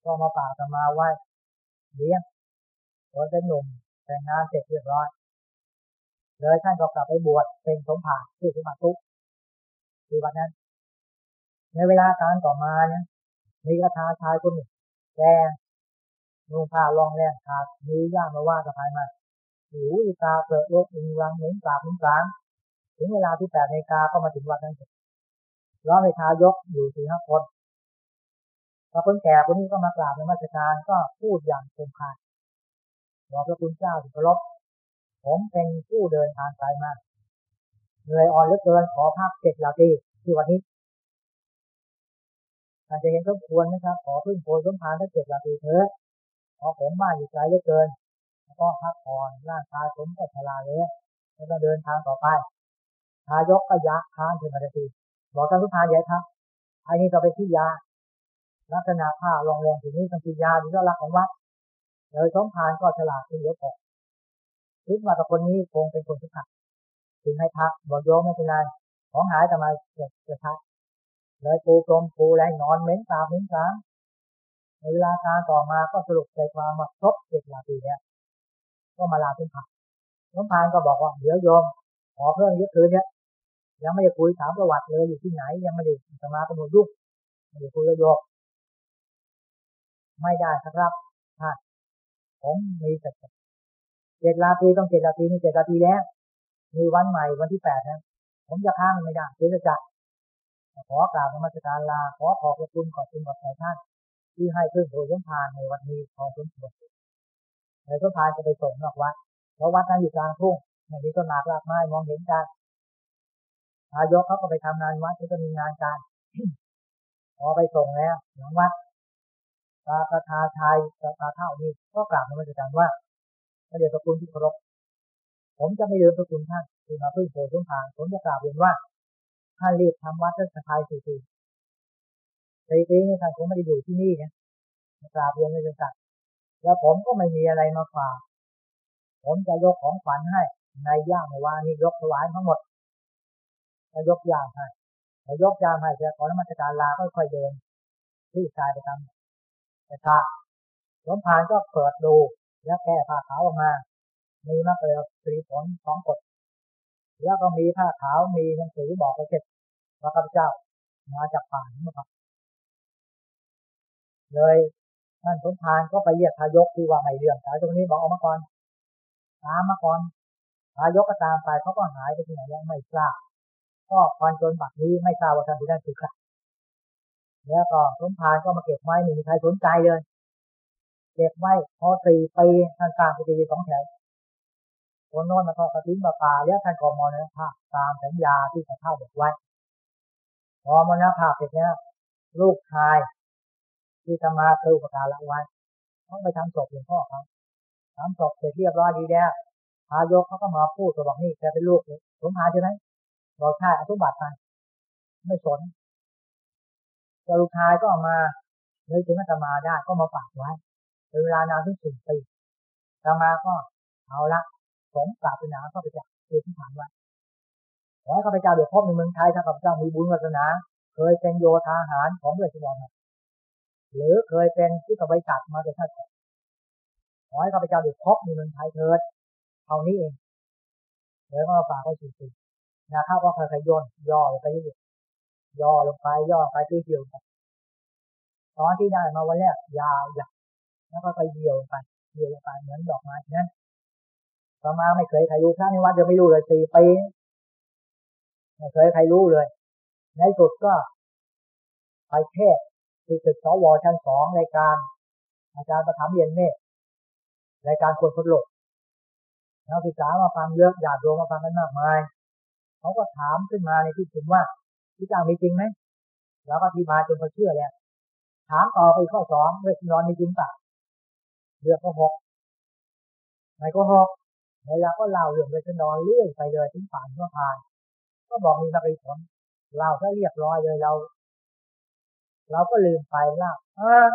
ก็มาป่าสมาไว้เลี้ยงตอนเป็นหนุ่มแต่งงานเสร็จเรียบร้อยเลยท่านก็กลับไปบวชเป็นสมภารที่สมภารทุกคือวันนั้น ในเวลาการต่อมาเนี่ยมีกระทาชายคนหนึ่งแดงนุ่งผ้าลองแรงขาดมีย่ามาว่ากับภายมา หูอีตาเปิดโลกอิงรังเหม็นสาบเหม็นสางถึงเวลาที่แปดนาฬิกาก็มาถึงวัดนั้นเสร็จร้องในทายกอยู่สี่ห้าคนพอคนแก่คนนี้ก็มากราบในมาสการก็พูดอย่างคมคายบอกพระคุณเจ้าถึงเคารพผมเป็นผู้เดินทางไกลมากเหนื่อยอ่อนเหลือเกินขอพักเจ็ดลาตีที่วันนี้อาจจะเห็นสมควรนะครับ ขอพึ่งโพลสมพานทั้งเจ็ดลาตีเถอะพอผมบ้านอยู่ไกลเหลือเกิน ก็พักผ่อนร่างกายผมก็ชราแล้วแล้วก็เดินทางต่อไปทายกก็ยะค้างถึงมาทีบอกท่านทุกทานใหญ่ครับไอ้นี่จะไปที่ยา ลักษณะผ้าลองแรงถึงนี้ต้องกินยาที่เราลักของวัดเลยสมพานก็ฉลาดขึ้นเยอะพอคิดว่ากับคนนี้คงเป็นคนทุกข์ถึงให้พักบอกโยมไม่เป็นไรของหายทำไมเกิดจะทักเลยปูกลมปูแรงนอนเหม็นตาเหม็นสางเวลาการต่อมาก็สรุปใจความมาครบเจ็ดลาปีเนี้ย ก็มาลาเป็นผักน้องพานก็บอกว่าเดี๋ยวโยมขอเพิ่มเยอะคืนเนี้ยยังไม่ได้คุยถามประวัติเลยอยู่ที่ไหน ยังไม่ได้สมาตำรวจยุ่งไม่ได้คุยกับโยมไม่ได้ครับท่านผมมีแต่เจ็ดลาปีต้องเจ็ดลาปีนี่เจ็ดลาปีแล้วมีวันใหม่วันที่แปดนะผมจะค้างไม่ได้เจจะจัดขอกราบนมัสการลา ขอขอบคุณขอบคุณขอบใจท่าน ที่ให้เพื่อนโดยสมพานในวันนี้ขอสมควร ในสมพาจะไปส่งนอกวัดเพราะวัดนั้นอยู่กลางทุ่งไม่มีต้นหมากรากไม้มองเห็นกันนายกเขาก็ไปทำงานวัดที่จะมีงานการพอไปส่งแล้วหลังวัดตาตาทาชายตาตาเท่านี้ก็กราบนมัสการว่าพระเดชพระคุณที่เคารพผมจะไม่ลืมพระคุณท่านที่มาพึ่งโผล่สมพานผมจะกราบเรียนว่าท่านรีบทำวัดเรื่องสกายสี่ปีสี่ปีนี้ท่านคงไม่ได้อยู่ที่นี่นะกราบเรียนไม่เป็นสัตว์ แล้วผมก็ไม่มีอะไรมาฝาก ผมจะยกของขวัญให้ในย่างในวานี้ยกถวายทั้งหมดจะยกย่างให้จะยกย่างให้จะขอนมัสการลาค่อยๆเดินที่ชายไปทำแต่ถ้าสมภารก็เปิดดูแล้วแก้ผ้าขาวออกมา มีมากเลยสีผลสองกฎแล้วก็มีผ้าขาวมีหนังสือบอกไปเสร็จพระข้าเจ้ามาจากป่านี้ครับเลย ท่านสมภารก็ไปเรียกทายกที่ว่าไม่เรื่องสายตรงนี้บอกออกมาก่อนตามมาก่อนทายกก็ตามไปเขาก็หายไปที่ไหนแล้วไม่ทราบก็ควันจนบัดนี้ไม่ทราบว่าท่านที่นั่นคือใครแล้วก็สมภารก็มาเก็บไว้ไม่มีใครสนใจเลยเก็บไว้พอสี่ปีท่านสร้างกุฏิสองแถวคนโน้นมาทอดกระถิ่นมาป่าแล้วท่านก็มรณภาพตามสัญญาที่พระเท่าบอกไว้พอมรณภาพเสร็จแล้วลูกชาย ที่ธรรมาคือปกาศละไว้ต้องไปทำศพหลวงพ่อเขาทำศพเสร็จเรียบร้อยดีแล้วพายกเขาก็มาพูดตัวบอกนี่แกเป็นลูกสมภาใช่ไหมบอกใช่อสุบัติไปไม่สนจลูกชายก็มาเนื้อถึงอาตมาได้ก็มาฝากไว้เป็นเวลานานถึงสี่ปีอาตมาก็เอาละสมปรารถนาข้าพเจ้าคือที่ถามไว่าขอให้ข้าพเจ้าเดี๋ยวพบในเมืองไทยถ้าข้าพเจ้ามีบุญวาสนา เคยเป็นโยธาหารของเรือชิวอน หรือเคยเป็นที่กบริษัทมาแต่ชาติก่อนขอให้ข้าพเจ้าเดี๋ยวพบในเมืองไทยเถิดเท่านี้เองเดี๋ยวก็ฝากไว้สี่ปีนะครับก็ค่อยๆย่นย่อลงไปเรื่อยย่อลงไปย่อไปเรื่อยๆตอนที่ได้มาวันแรกยาวหยักแล้วก็ไปเดี่ยวไปเดี่ยวลงไปเหมือนดอกไม้นั้นต่อมาไม่เคยใครรู้พระในวัดจะไม่รู้เลยสี่ปีไม่เคยใครรู้เลย ในสุดก็ไปเทศ ที่ตึกสวชั้นสองรายการ อาจารย์ประถมเรียนเมฆรายการคนพุทธโลกนักศึกษามาฟังเยอะอยากโยมาฟังกันมากมายเขาก็ถามขึ้นมาในที่ผมว่าที่เจ้ามีจริงไหมแล้วก็อธิบายจนเขาเชื่อแล้วถามต่อไปข้อสองเวทนอนมีจริงปะเรือก็หกไม่ก็หกเวลาก็เล่าเรื่องเวทนอนเรื่อยไปเลยถึงผ่านก็ผ่าน ก็บอกมีนักผลเราถ้าเรียบร้อยเลยเรา เราก็ลืมไปเล่าเออ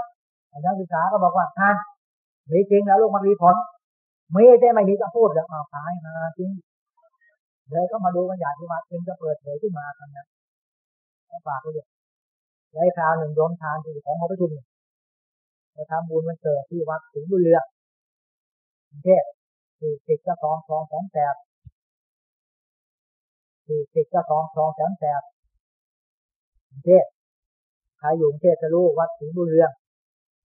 นักศึกษาก็บอกว่าท่านมีจริงแล้วลูกมักมีผลไม่ได้ไม่มีจะพูดแล้วเอาตายมาจริงเลยก็มาดูกันอย่างที่ว่าจึงจะเปิดเผยขึ้นมาทำนะก็ฝากไว้เลยในคราวหนึ่งโยมทานที่ของเขาไปทุนเราทำบุญมันเกิดที่วัดถึงบุญเรือเทพสี่สิบก็สองสองสองแปดสี่สิบก็สองสองสามแปดเทพ ใครอยู่เทพจะรู้วัดถึงบุญเรือง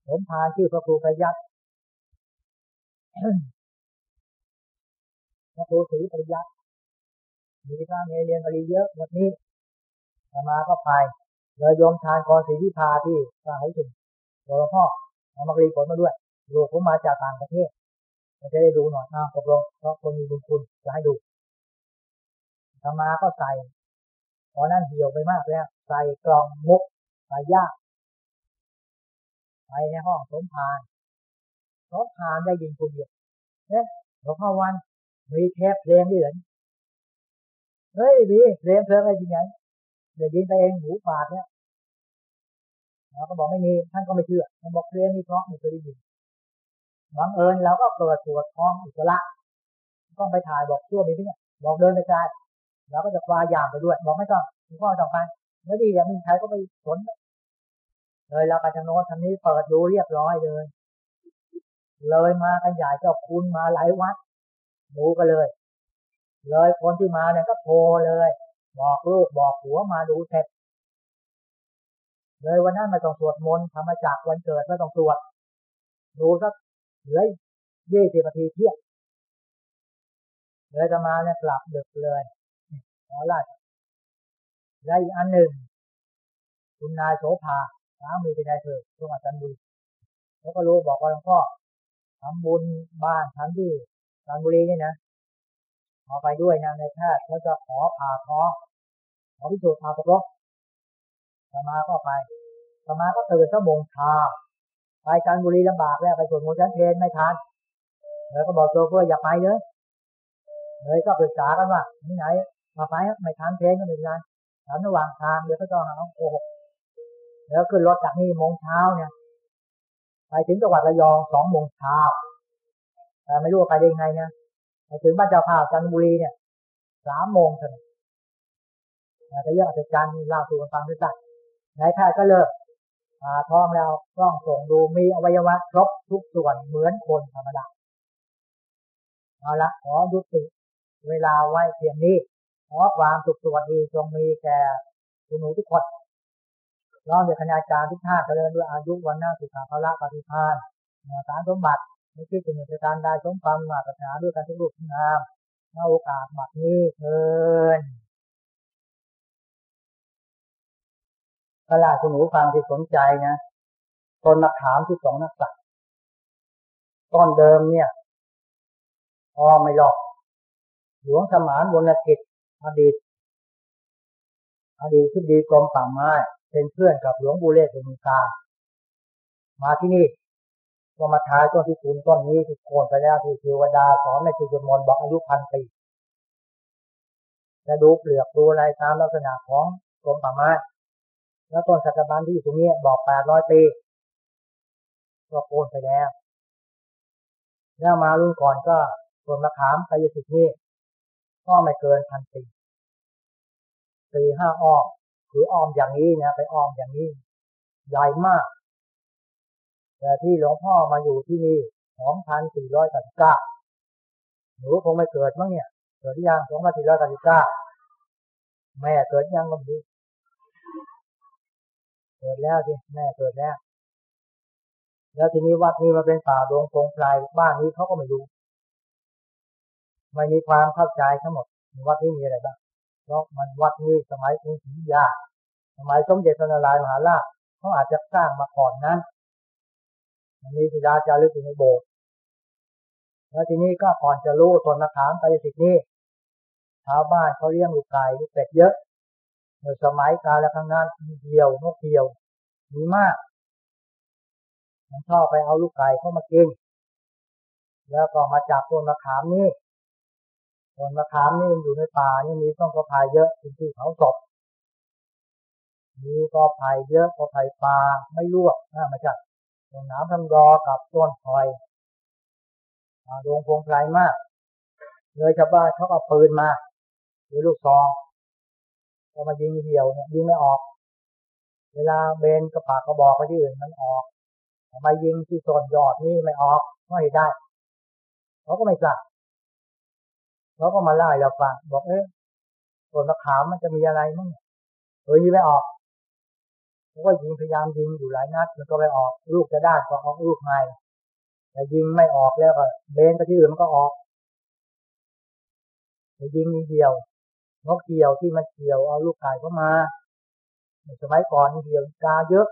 ผมพานชื่อพระครูพยัตพระครูศรีพยัตมีพระเนเรียนบาลีเยอะวันนี้มาก็ไปเลยโยมทานกรศรีวิภาที่สร้างไว้ถึงหลวงพ่อเอามารีผลมาด้วยลูกผมมาจากต่างประเทศจะได้ดูหน่อยนะตกลงเพราะคนมีบุญคุณจะให้ดูธรรมาก็ใส่พอนั่นเหี่ยวไปมากแล้ว ใส่กล่องมุก ใส่ยากไปในห้องสมภารสมภารได้ยินคนเดียวเนี่ยหลวงพ่อวันมีเทปเพลงด้วยเหรอเฮ้ยดีเพลงเพลงอะไรจริงไงเดี๋ยวยินไปเองหูปาดเนี่ยเราก็บอกไม่มีท่านก็ไม่เชื่อท่านบอกเพลงนี้เพราะไม่เคยได้ยินบังเอิญเราก็เปิดตรวจท้องอุจจาระต้องไปถ่ายบอกชั่วมีที่เนี่ยบอกเดินไปไกลเราก็จะคว้ายามไปด้วยบอกไม่ต้องหลวงพ่อต้องไป ไม่ดีอย่างมีใครก็ไปสนเลยเราไปทางโน้นทางนี้เปิดดูเรียบร้อยเลย เลยมากันใหญ่เจ้าคุณมาหลายวัดดูกันเลย เลยคนที่มาเนี่ยก็โทรเลย บอกลูกบอกหัวมาดูเสร็จเลยวันนั้นมาต้องสวดมนต์ธรรมจักวันเกิดไม่ต้องสวดดูสักเหลือยี่สิบนาทีเที่ยงเลยจะมาเนี่ยกลับดึกเลยขอไล่ และอีกอันหนึ่ง คุณนายโสภาสามีเป็นนายเธอช่วงอาจารย์บุญเขาก็รู้บอกว่าหลวงพ่อทำบุญบ้านทำที่จันบุรีนี่นะขอไปด้วยนะในแพทย์เขาจะขอผ่าท้องขอพิสูจน์ผ่าตกลงสมาก็ไปสมาก็ตื่นชั่วโมงชาไปจันบุรีลำบากแล้วไปสวดมนต์ชั้นเพลไม่ทันแล้วก็บอกโจเพื่ออย่าไปเลยเลยก็ปรึกษากันว่าที่ไหนมาไปไม่ทันเพลก็ไม่เป็นไร ถามระหว่างทางเดี๋ยวก็ต้องหาโกหกแล้วขึ้นรถจากนี่โมงเช้าเนี่ยไปถึงจังหวัดระยองสองโมงเช้าแต่ไม่รู้ว่าไปได้ยังไงนะไปถึงบ้านเจ้าภาพจันทบุรีเนี่ยสามโมงเท่านั้นแต่เยอะอาจารย์เล่าสู่กันฟังด้วยกันนายแพทย์ก็เลิกผ่าท้องแล้วกล้องส่งดูมีอวัยวะครบทุกส่วนเหมือนคนธรรมดาเอาละขอยุติเวลาไว้เพียงนี้ ขอความสุขสวัสดีจงมีแก่คุณหนูทุกคนร้องเด็กคณาจารย์ทุกท่านเจริญด้วยอายุวันหน้าสุขาภละปฏิภาณสารสมบัติไม่คิดจะมีประการใดสมความมาปัญหาด้วยการทุกรูปงามในโอกาสบัดนี้เชิญกระลาคุณหนูฟังที่สนใจนะตนมะขามที่สองนักสัตว์ต้นเดิมเนี่ยพอไม่หลอก หลวงสมานวรกิจ อดีตอดีตที่ดีกรมป่าไม้เป็นเพื่อนกับหลวงบูเรศบุญกา มาที่นี่ก็มาทายต้นที่คุณต้นนี้ที่โคนไปแล้วที่เทวดาสอนในจุจมนบอกอายุพันปีจะดูเปลือกดูอะไรตามลักษณะของกรมป่าไม้แล้วต้นสัตบันที่อยู่ตรงนี้บอกแปดร้อยปีก็โคนไปแล้วแล้วมารุ่นก่อนก็ส่วนมะขามกายสิทธิ์นี่ ก็ไม่เกินพันปีสี่ห้าอ้อมคืออ้อมอย่างนี้นะไปอ้อมอย่างนี้ใหญ่มากแต่ที่หลวงพ่อมาอยู่ที่นี่สองพันสี่ร้อยแปดสิบเก้าหนูคงไม่เกิดมั้งเนี่ย เกิดยังสองพันสี่ร้อยแปดสิบเก้าแม่เกิดยังก็ไม่รู้เกิดแล้วสิแม่เกิดแล้ว แล้วทีนี้วัดนี้มาเป็นป่าดงพงไพรบ้านนี้เขาก็ไม่รู้ ไม่มีความเข้าใจทั้งหมดวัดนี้มีอะไรบ้างเพราะมันวัดนี้สมัยกรุงศรีอยุธยาสมัยสมเด็จพระนารายมหาราชเขาอาจจะสร้างมาก่อนนั้นมันมีศิลาจารึกอยู่ในโบสถ์แล้วทีนี้ก็ก่อนจะรู้ต้นมะขามไปสิทธินี้ชาวบ้านเขาเลี้ยงลูกไก่ลูกเป็ดเยอะเมื่อสมัยกาลข้งนั้นมีเดียวนกเดียวมีมาก มันชอบไปเอาลูกไก่เข้ามากิน แล้วก็มาจับต้นมะขามนี่ ต้นมะขามนี่อยู่ในป่านี่มีต้นกระพายเยอะเป็นที่เขาศพมีกอไผ่เยอะกอไผ่ปลาไม่ลวกนะมาจากต้นน้ำทำรอกับต้นพลอยดวงพงไพรมากเลยชาวบ้านเขาเอาปืนมาหรือลูกซองพอมายิงเหี่ยวเนี่ยยิงไม่ออก เวลาเบนกระปากกระบอกไปที่อื่นมันออกทำไมยิงที่ส่วนยอดนี่ไม่ออกไม่ได้เขาก็ไม่ทราบ เขาก็มาไล่เราฟังบอกเอ๊ะส่วนมะขามมันจะมีอะไรมั้งเออยิงไม่ออกเขาก็ยิงพยายามยิงอยู่หลายนัดมันก็ไม่ออก ลูกจะได้ก็ออกลูกใหม่แต่ยิงไม่ออกแล้วก็เบนไปที่อื่นมันก็ออกแต่ยิงนิดเดียวนกเกี่ยวที่มันเกี่ยวเอาลูกไก่เข้ามาสมัยก่อนเกี่ยวกาเยอะ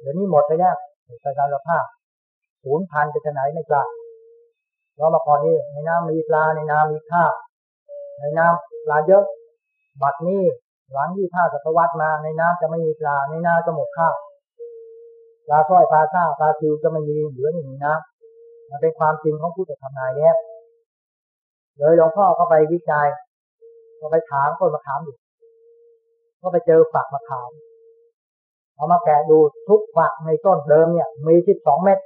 เดี๋ยวนี้หมดไปแล้วแต่การภาพศูนย์พันจะไหนไม่กล้า เรามาก่อนนี้ในน้ำมีปลาในน้ำมีข้าวในน้ำปลาเยอะบัดนี้หลังที่ข้าศตวรรษมาในน้ำจะไม่มีปลาในน้ำจะหมดข้าวปลาสร้อยปลาข้าปลาซิวจะไม่มีเหลืออยู่ในน้ำมันเป็นความจริงของผู้จะทำนายเนี่ยเลยหลวงพ่อเขาไปวิจัยก็ไปถามคนมาถามอยู่ก็ไปเจอฝักมะขามเอามาแกะดูทุกฝักในต้นเดิมเนี่ย มีสิบสองเม็ด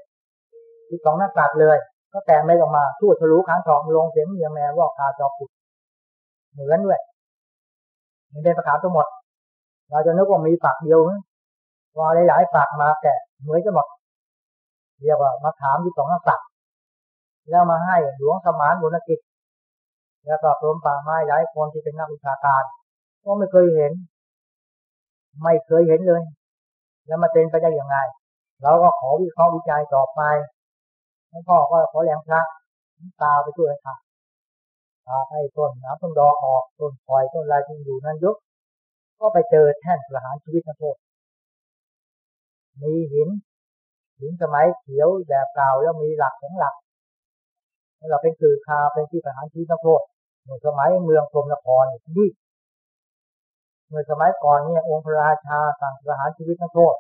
สิบสองหน้าตัดเลย ก็แกะไม่ออกมาทั่วทะลุค้างทองลงเสียงเมียแม่วอกคาจอปุดเหมือนด้วยนี่เป็นมะขามทั้งหมด เราจะนึกว่ามีฝักเดียวนะพอหลายๆฝักมาแกะเหมือนกันหมดเรียกว่ามะขามที่สองหน้าตัดแล้วมาให้หลวงสมานบุญกิจแล้วก็กรมป่าไม้หลายคนที่เป็นนักวิชาการก็ไม่เคยเห็น ไม่เคยเห็นเลย แล้วมาเป็นไปได้อย่างไรเราก็ขอวิเคราะห์วิจัยต่อไป หลวงพ่อก็ขอแรงพระตาไปช่วยค่ะให้ต้นน้ำต้นดอกออกต้นคอยต้นอะไรที่อยู่นั้นยกก็ไปเจอแท่นประหารชีวิตนะโทษมีหินหินสมัยเขียวแบบเก่าแล้วมีหลักของหลักเราเป็นคือคาเป็นที่ประหารชีวิตนะโทษเมื่อสมัยเมืองพรมนครนี่เมื่อสมัยก่อนเนี่ยองค์พระราชาสั่งประหารชีวิตนักโทษ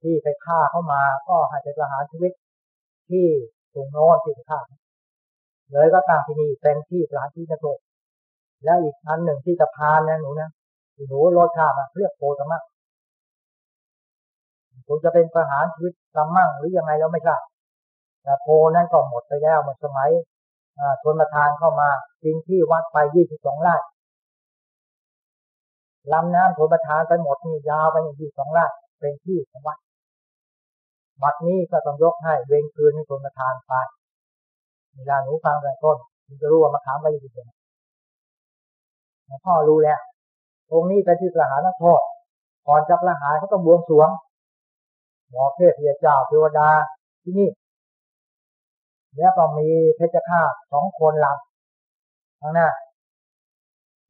ที่ไปฆ่าเข้ามาก็ให้ไปประหารชีวิต ที่ตรงโน้นที่ไปฆ่าเลยก็ตั้งที่นี่เป็นที่ประหารชีวิตนักโทษแล้วอีกอันหนึ่งที่สะพานนะหนูนะหนูรถชาติเรียกโพธรรมะผมจะเป็นประหารชีวิตกำมั่งหรือยังไงเราไม่ทราบแต่โพนั้นก็หมดไปแล้วเมื่อสมัยชนประทานเข้ามาริงที่วัดไปยี่สิบสองไร่ลำน้ำชนประทานไปหมดนี่ยาวไปยี่สิบสองไร่เป็นที่ของวัด บัดนี้ก็ต้องยกให้เวงคืนให้ชนประทานไปเวลาหนูฟังแต่ต้นคุณจะรู้ว่ามาถามไปยี่สิบองหลวงพ่อรู้แล้วตรงนี้เป็นที่ประหารนักโทษก่อนจะประหารเขาต้องบวงสวงหมอเทพเจ้าเทวดาที่นี่แล้วก็มีเพชฌฆาตสองคนหลังข้างหน้า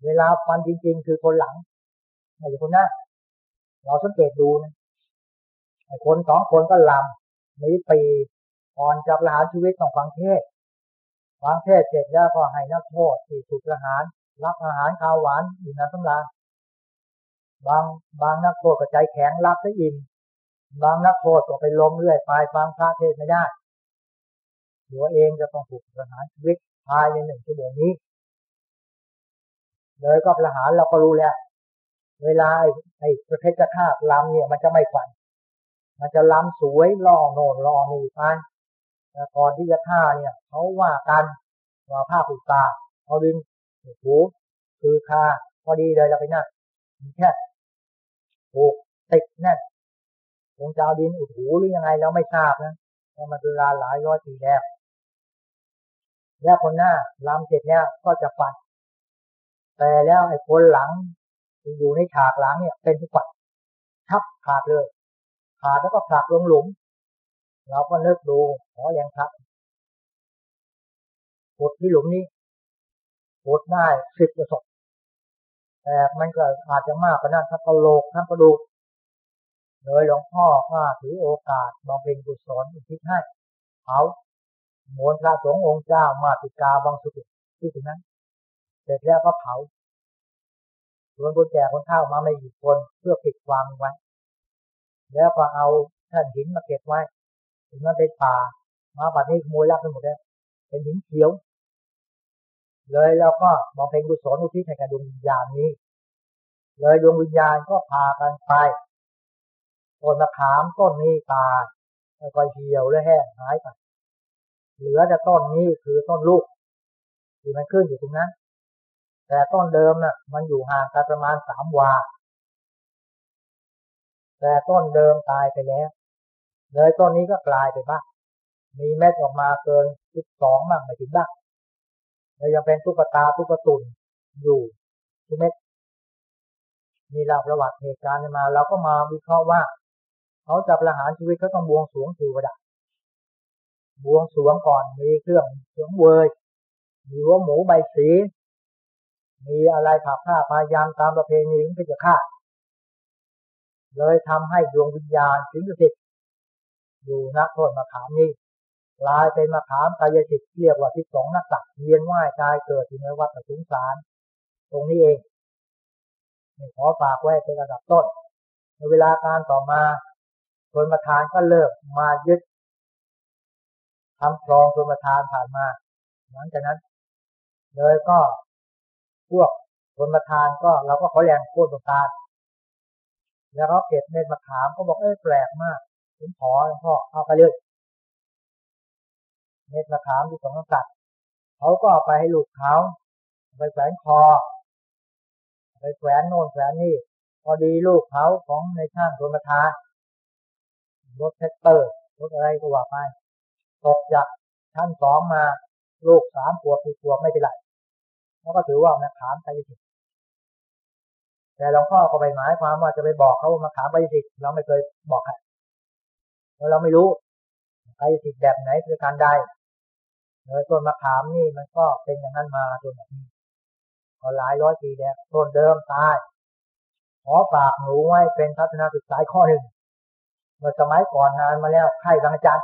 เวลาฟันจริง ๆ คือคนหลังไม่ใช่คนหน้าเราสังเกตดูนะ คนสองคนก็ลำมีปีก่อนจะประหารชีวิตต้องฟังเทศฟังเทศเสร็จแล้วก็ให้นักโทษที่ถูกประหาร รับอาหารข้าวหวานอิ่มน้ำสำราญบางบางนักโทษก็ใจแข็งรับได้อิ่มบางนักโทษก็ไปล้มเรื่อยไปฟังพระเทศไม่ได้ตัวเองจะต้องถูกประหารชีวิตภายในหนึ่งชั่วโมงนี้ เลยก็ประหารเราก็รู้แล้ว เวลาไอ้ประเทศจะฆ่าลำเนี่ยมันจะไม่ขวัญ มันจะล้ำสวยล่อโน่นล่อนี่ไปแต่ก่อนที่จะฆ่าเนี่ยเขาว่ากันว่าผ้าผูกตาเอาดินหูคือคาพอดีเลยเราไปนั่งแค่ผูกติดแน่นคงจะเอาดินอุดหูหรือยังไงเราไม่ทราบนะเพราะมันเป็นเวลาหลายร้อยปีแล้วแล้วคนหน้าลำเสร็จแล้วก็จะฟัน แต่แล้วไอ้คนหลังที่อยู่ในฉากหลังเนี่ยเป็นทุกฝันทับขาดเลย ขาดแล้วก็ผลักลงหลุม เราก็นึกดูขอยังครับกดที่หลุมนี้กดได้สิบกระสอบแต่มันก็อาจจะมากกว่านั้นทั้งกระโหลกทั้งกระดูกเลยหลวงพ่อก็ถือโอกาสมองเป็นกุศลอุทิศให้เขามวลพระสงฆ์องค์เจ้ามาติกาบางสุดที่ถึงนั้น เสร็จแล้วก็เผาส่วนคนแก่คนเฒ่ามาไม่กี่คนเพื่อปิดความไว้ แล้วก็เอาแท่นหินมาเก็บไว้ถึงนั้นเป็นป่ามาป่านี้ขโมยลักไปหมดแล้วเป็นหินเขียว เลยแล้วก็มองเป็นกุศลอุทิศให้กับดวงวิญญาณนี้ เลยดวงวิญญาณก็พากันไปต้นมะขามต้นนี้ตายแล้วก็เหี่ยวและแห้งหายไปเหลือแต่ต้นนี้คือต้นลูกที่มันขึ้นอยู่ตรงนั้น แต่ต้นเดิมน่ะ มันอยู่ห่างกันประมาณสามวา แต่ต้นเดิมตายไปแล้ว เลยต้นนี้ก็กลายไปบ้างมีเม็ดออกมาเกินสิบสองบ้างไม่ถึงบ้างแล้วยังเป็นตุ๊กตาตุ๊กตุนอยู่ทุกเม็ดนี่เราประวัติเหตุการณ์มา เราก็มาวิเคราะห์ว่า เขาจะประหารชีวิตเขาต้องบวงสวงเทวดาบวงสวงก่อนมีเครื่องสวงเวยมีหัวหมูใบสี มีอะไรผักผ้าพายามตามประเพณีของพิจฆา เลยทำให้ดวงวิญญาณสิงสถิตอยู่นักโทษมาถามนี้กลายเป็นมะขามกายสิทธิ์เรียกว่าที่สองนักสักเวียนว่ายตายเกิดอยู่ในวัฏสงสาร ตรงนี้เองขอฝากไว้เป็นระดับต้น ในเวลาการต่อมาชนประธานก็เลิกมายึดทำคลองชนประธานผ่านมา หลังจากนั้น เลยก็พวกชนประธานก็เราก็ขอแรงโค่นประธาน แล้วเขาเก็บเม็ดมะขามก็บอกเอ้ยแปลกมากผมขอหลวงพ่อเอาไปเลยเม็ดมะขามที่สองสัตว์เขาก็เอาไปให้ลูกเขาไปแขวนคอ ไปแขวนโน่นแขวนนี่ พอดีลูกเขาของในช่างชนประธานรถแท็กเตอร์รถอะไรก็ว่าไปตกจากชั้นสองมา ลูกสามขวบสี่ขวบไม่เป็นไรแล้วก็ถือว่านะขามไปสิ แต่หลวงพ่อก็ไปหมายความว่าจะไปบอกเขามาขามไปสิเราไม่เคยบอกใครเราเราไม่รู้ไปสิแบบไหนคือการใดเลยต้นมะขามนี่มันก็เป็นอย่างนั้นมาจนแบบนี้พอหลายร้อยปีแล้วต้นเดิมตายขอฝากหนูไว้เป็นทัศนศึกษาข้อหนึ่งเมื่อสมัยก่อนนานมาแล้วไข่บางจัน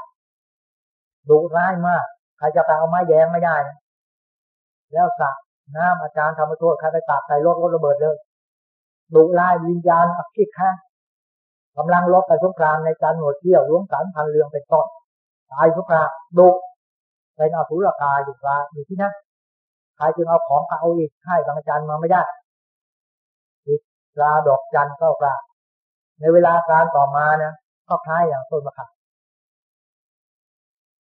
ดุร้ายมากใครจะไปเอาไม้แยงไม่ได้ แล้วสักน้ำอาจารย์ทำมาโทษใครไปตักใส่รถรถระเบิดเลย ดุร้ายวิญญาณอักขิดข้ากำลังลบไปสงครามในการหนวดเที่ยวล้วงสันพันเรืองเป็นต้นตายสงครามดุเป็นอสุรกายอยู่กลาอยู่ที่นั่นใครจึงเอาของเอาอีกให้บางจารย์มาไม่ได้ติดลาดอกจันก็กลาในเวลาการต่อมานะก็คล้ายอย่างต้นมะขาม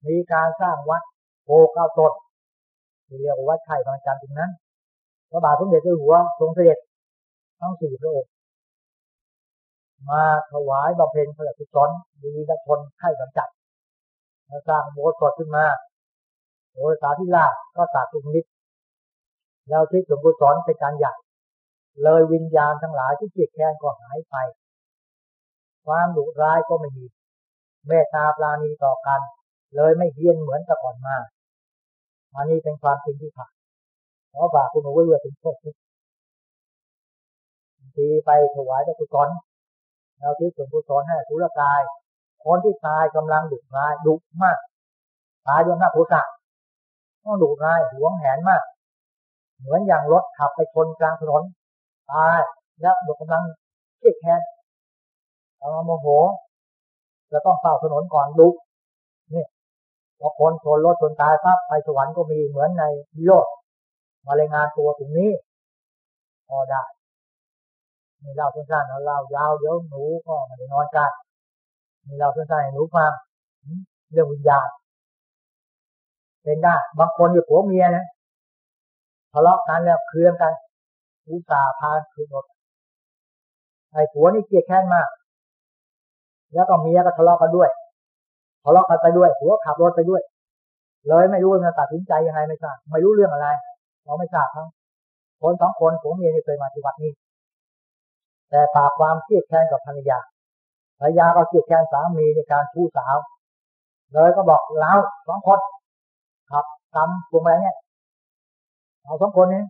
มีการสร้างวัดโพเก้าต้นเรียกว่าวัดไข่บางจันตรงนั้นพระบาทสมเด็จเจ้าหัวทรงเสด็จ ทั้งสี่พระองค์มาถวายบำเพ็ญพระกุศลดีละชนไข่บางจันมาสร้างโบสถ์ขึ้นมาโอสาธิราชก็ตากตุนิดแล้วที่สมบูรณ์สอนเป็นการใหญ่เลยวิญญาณทั้งหลายที่เกียดแค้นก็หายไป ความดุร้ายก็ไม่มี เมตตาปราณีต่อกัน เลยไม่เฮี้ยนเหมือนแต่ก่อนมา อันนี้เป็นความจริงที่ผ่านขอฝากคุณหนูไว้ด้วยเป็นโชคดี ทีไปถวายพระกุศลเราที่ส่วนกุศลให้สุรกาย คนที่ตายกำลังดุร้ายดุมากตายด้วยหน้าภูษะต้องดุร้ายหวงแหนมาก เหมือนอย่างรถขับไปชนกลางถนนตายแล้วดุกำลังเครียดแค้นเอาโมโหจะต้องเฝ้าถนนก่อนดุนี่พอคนชนรถชนตายปั๊บไปสวรรค์ก็มีเหมือนในโลกมารายงานตัวตรงนี้พอได้ มีเล่าสั้นๆเราเล่ายาวเดี๋ยวหนูก็ไม่ได้นอนกันมีเล่าสั้นๆให้หนูฟังเรื่องวิญญาณเป็นได้บางคนอยู่ผัวเมียนะทะเลาะกันแล้วเคลื่อนกันอุตส่าห์พาคืนรถไอ้ผัวนี่เกลียดแค้นมาก แล้วก็เมียก็ทะเลาะกันด้วยทะเลาะกันไปด้วยผัวขับรถไปด้วย เลยไม่รู้จะตัดสินใจยังไงไม่ทราบไม่รู้เรื่องอะไรเราไม่ทราบครับคนสองคนผัวเมียนี่เคยมาที่วัดนี้ แต่ปากความเครียดแค้นกับภรรยาภรรยาก็เครียดแค้นสามีในการชู้สาว เลยก็บอกเราสองคนขับทำพวงอะไรเนี่ยเราสองคนนี้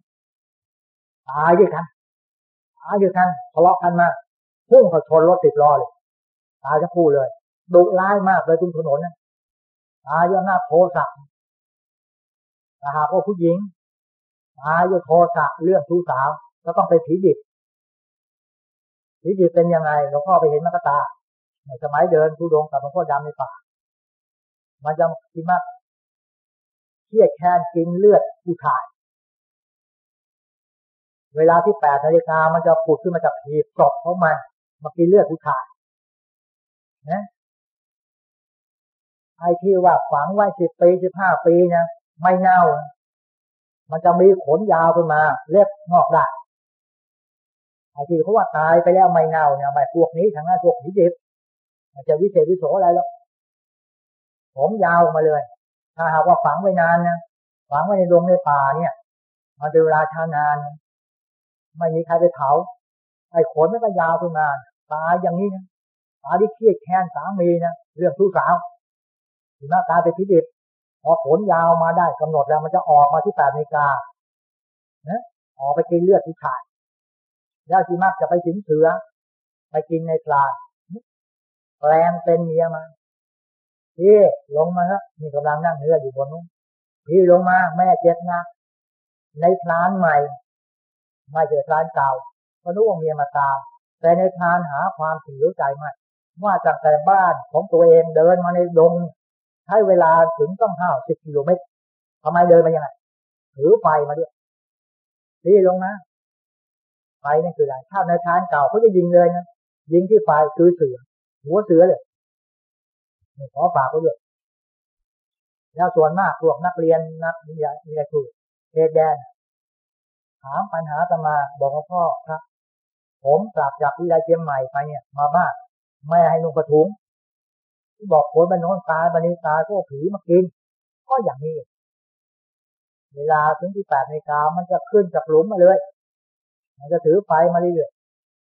ตายด้วยกันตายด้วยกันทะเลาะกันมาพุ่งเขาชนรถติดล้อเลยตายทั้งคู่เลยดุร้ายมากเลยตรงถนนนะตายด้วยหน้าโทสะแต่หากว่าผู้หญิงตายด้วยโทสะเรื่องชู้สาวก็ต้องเป็นผีดิบ ผีดิบเป็นยังไงหลวงพ่อไปเห็นมกตาสมัยเดินผู้ดงกับหลวงพ่อดำในป่า มันจะคิดมากเครียดแค้นกินเลือดผู้ชาย เวลาที่แปดนาฬิกามันจะปุดขึ้นมาจากผีศพเขามันมากินเลือดผู้ชายนะไอ้ที่ว่าฝังไว้สิบปีสิบห้าปีนะไม่เน่า มันจะมีขนยาวขึ้นมา เล็บงอกได้ ไอ้ที่เขาว่าตายไปแล้วไม่เน่าเนี่ยไม่พวกนี้ทางนั้นพวกผีดิบจะวิเศษวิโสอะไรแล้วผมยาวมาเลย ถ้าหากว่าฝังไว้นานนะฝังไว้ในดงในป่าเนี่ยมันเป็นเวลาชานาน ไม่มีใครไปเผา ไอ้ขนมันก็ยาวขึ้นมาตายอย่างนี้นะตายที่เครียดแค้นสามีนะเรื่องผู้สาวถึงหน้ตาเป็นพิดิบพอขนยาวมาได้กำหนดแล้วมันจะออกมาที่แปดนาฬิกานะออกไปกินเลือดผู้ชาย แล้วที่มักจะไปสิงเสือ ไปกินในปลาแปลงเป็นเมียมาพี่ลงมาครับนี่กำลังนั่งเนื้ออยู่บนนู้นพี่ลงมาแม่เจ็บนะในพลานใหม่ไม่เจอพลานเก่าก็นึกว่าเมียมาตาม แต่ในพลานหาความสิวใจมาว่าจากแต่บ้านของตัวเองเดินมาในดงใช้เวลาถึงต้องห้าสิบกิโลเมตรทำไมเดินมายังไงถือไฟมาด้วยพี่ลงนะ ไฟนี่คืออะไรถ้าในทานเก่าเขาจะยิงเลยนะยิงที่ไฟคือเสือ หัวเสือเลยขอฝากเขาด้วยแล้วส่วนมากพวกนักเรียนนักวิทยาวิทยาครูเทศแดนถามปัญหาตมาบอกว่าพ่อครับ ผมกลับจากวิทยาเชียงใหม่ไปเนี่ย มาบ้านแม่ให้ลุงกระทุงบอกคนบันโน้นตายบันนี้ตายพวกผีมากินก็อย่างนี้ เวลาถึงที่แปดนาฬิกามันจะขึ้นจากหลุมมาเลย มันจะถือไฟมาเรื่อย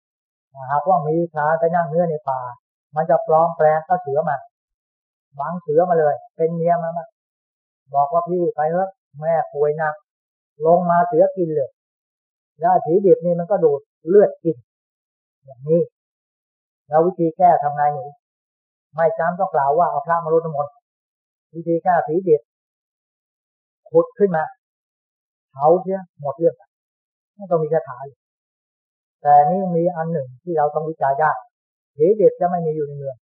ๆหากว่ามีชาไปนั่งเนื้อในป่า มันจะปลอมแปลงก็เสือมาบังเสือมาเลย เป็นเมียมามาบอกว่าพี่ไปเถอะแม่ป่วยหนัก ลงมาเสือกินเลยแล้วผีดิบนี่มันก็ดูดเลือดกิน อย่างนี้ แล้ววิธีแก้ทำไงหนูไม่จำต้องกล่าวว่าเอาพระมารุนมนวิธีแก้ผีดิบขุดขึ้นมาเผาเสียหมดเรื่องไม่ต้องมีคาถา แต่นี่มีอันหนึ่งที่เราต้องวิจัยได้ผีเดิบจะไม่มีอยู่ในเมือง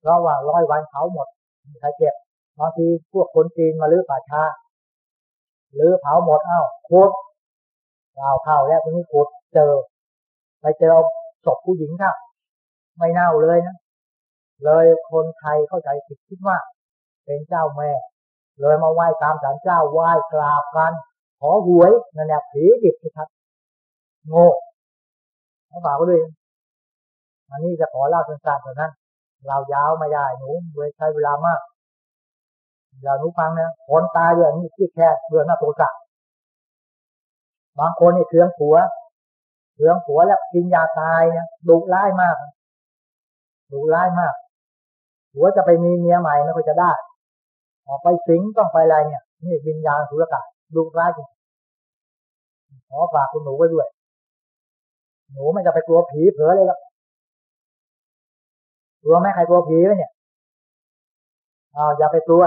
เพราะว่าร้อยวันเผาหมดมีใครเจ็บบางทีพวกคนจีนมาลื้อป่าชาหรือเผาหมดเอ้าขุดเอาเข้าแล้วคนนี้ขุดเจอ ไปเจอศพผู้หญิงครับไม่เน่าเลยนะเลยคนไทยเข้าใจผิดคิดว่า เป็นเจ้าแม่ เลยมาไหว้ตามศาลเจ้าไหว้กราบกันขอหวยนั่นแหละผีดิบครับโง่ เขาฝากก็ด้วยอันนี้จะขอเล่าสั้นๆเท่านั้น เรายาวไม่ได้หนูเลยใช้เวลามากอย่าหนูฟังนะคนตายอย่างนี้ที่แค่เบื่อหน้าโทสะบางคนนี่เทืองผัวเทืองผัวแล้วกินยาตายเนี่ยดุร้ายมากดุร้ายมากหัวจะไปมีเมียใหม่ไม่ค่อยจะได้ออกไปสิงต้องไปอะไรเนี่ย นี่วิญญาณสุรกาดุร้ายจริงขอฝากคุณหนูไว้ด้วย หนูไม่จะไปกลัวผีเผลอเลยหรอกกลัวไหมใครกลัวผีไหมเนี่ยอ้าวอย่าไปกลัว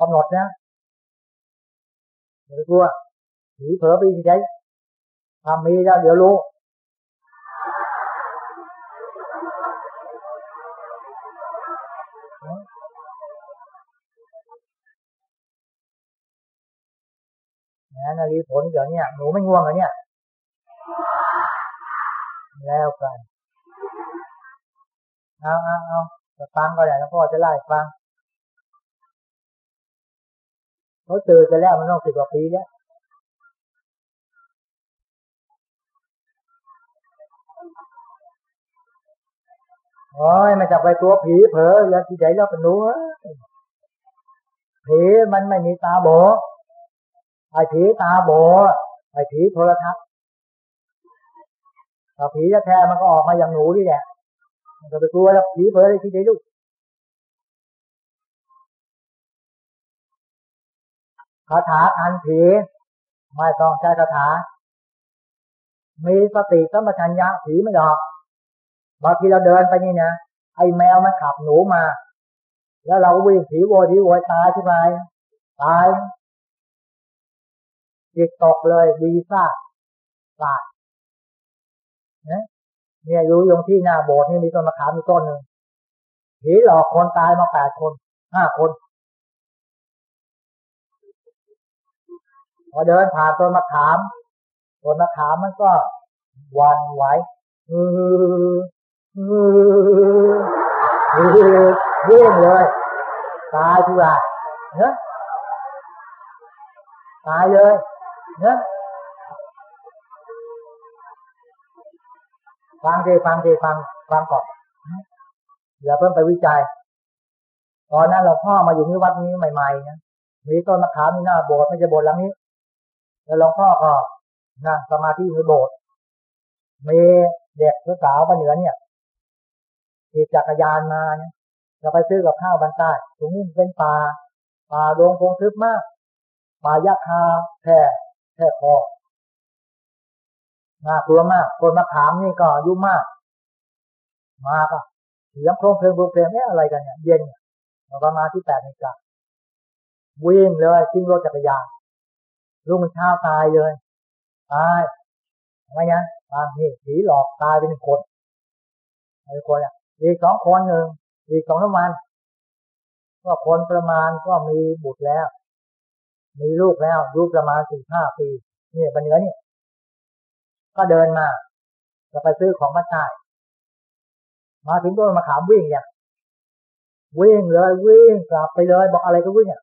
กำหนดนะอย่าไปกลัวผีเผลอไปที่ไหนทำมีแล้วเดี๋ยวรู้นะนาลีผลเดี๋ยวนี้หนูไม่ง่วงเหรอเนี่ย แล้วกันเอาเอาเอาจะฟังก็ได้แล้วพ่อจะไล่ฟังเขาเจอกันแล้วมันต้องสิบกว่าปีแล้วโอ้ยไม่จับไปตัวผีเผลอแล้วที่ไหนเราเป็นหนูผีมันไม่มีตาโบไอ้ผีตาโบไอ้ผีโทรทัศน์ ถ้าผีจะแท้มันก็ออกมาอย่างหนูนี่แหละมันจะไปกลัวแล้วผีเผลอที่ไหนลูกคาถาอันผีไม่ต้องใช้คาถา มีสติสัมปชัญญะผีไม่ดอกบางทีเราเดินไปนี่นะไอ้แมวมันขับหนูมา แล้วเราวิ่งผีโวยผีโวยตายใช่ไหมตายจิตตกเลยดีซ่าตาย เนี่ยรู้ยงที่หน้าโบสถ์นี่มีต้นมะขามมีต้นหนึ่งผีหลอกคนตายมาแปดคนห้าคนพอเดินผ่านต้นมะขามต้นมะขามมันก็วันไหวเออเออเอเยี่ยงเลยตายทุกอย่างเนอะตายเลยเนอะ ฟังดีฟังดีฟังฟังก่อนอย่าเพิ่งไปวิจัย ตอนนั้นเราพ่อมาอยู่ที่วัดนี้ใหม่ๆเนี่ยมีต้นมะขามมีหน้าโบสถ์ไม่ใช่โบสถ์หลังนี้ แล้วหลวงพ่อก็นั่งสมาธิในโบสถ์มีเด็กสาวบ้านเหนือเนี่ยขี่จักรยานมาเนี่ยจะไปซื้อกับข้าวบรรใต้ตรงนี้เป็นป่าป่าโดงพงทึบมากป่ายาคาแค่แค่คอ น่ากลัวมาก คนมาถามนี่ก็อายุมาก มาก็เสียงโครงเพลงโครงเพลงเนี่ยอะไรกันเนี่ยเย็นประมาณที่แปดนาฬิกาวิ่งเลยทิ้งรถจักรยานลุงมันเช้าตายเลยตายอะไรเงี้ยตามนี่ผีหลอกตายเป็นคนไอ้คนอะอีกสองคนหนึ่งอีกสองน้ำมันก็คนประมาณก็มีบุตรแล้ว มีลูกแล้วลูกประมาณสี่ห้าปีนี่ปัญญานี่ ก็เดินมาจะไปซื้อของมาใช้มาถึงต้นมะขามวิ่งเนี่ยวิ่งเลยวิ่งกลับไปเลยบอกอะไรก็วิ่งอะ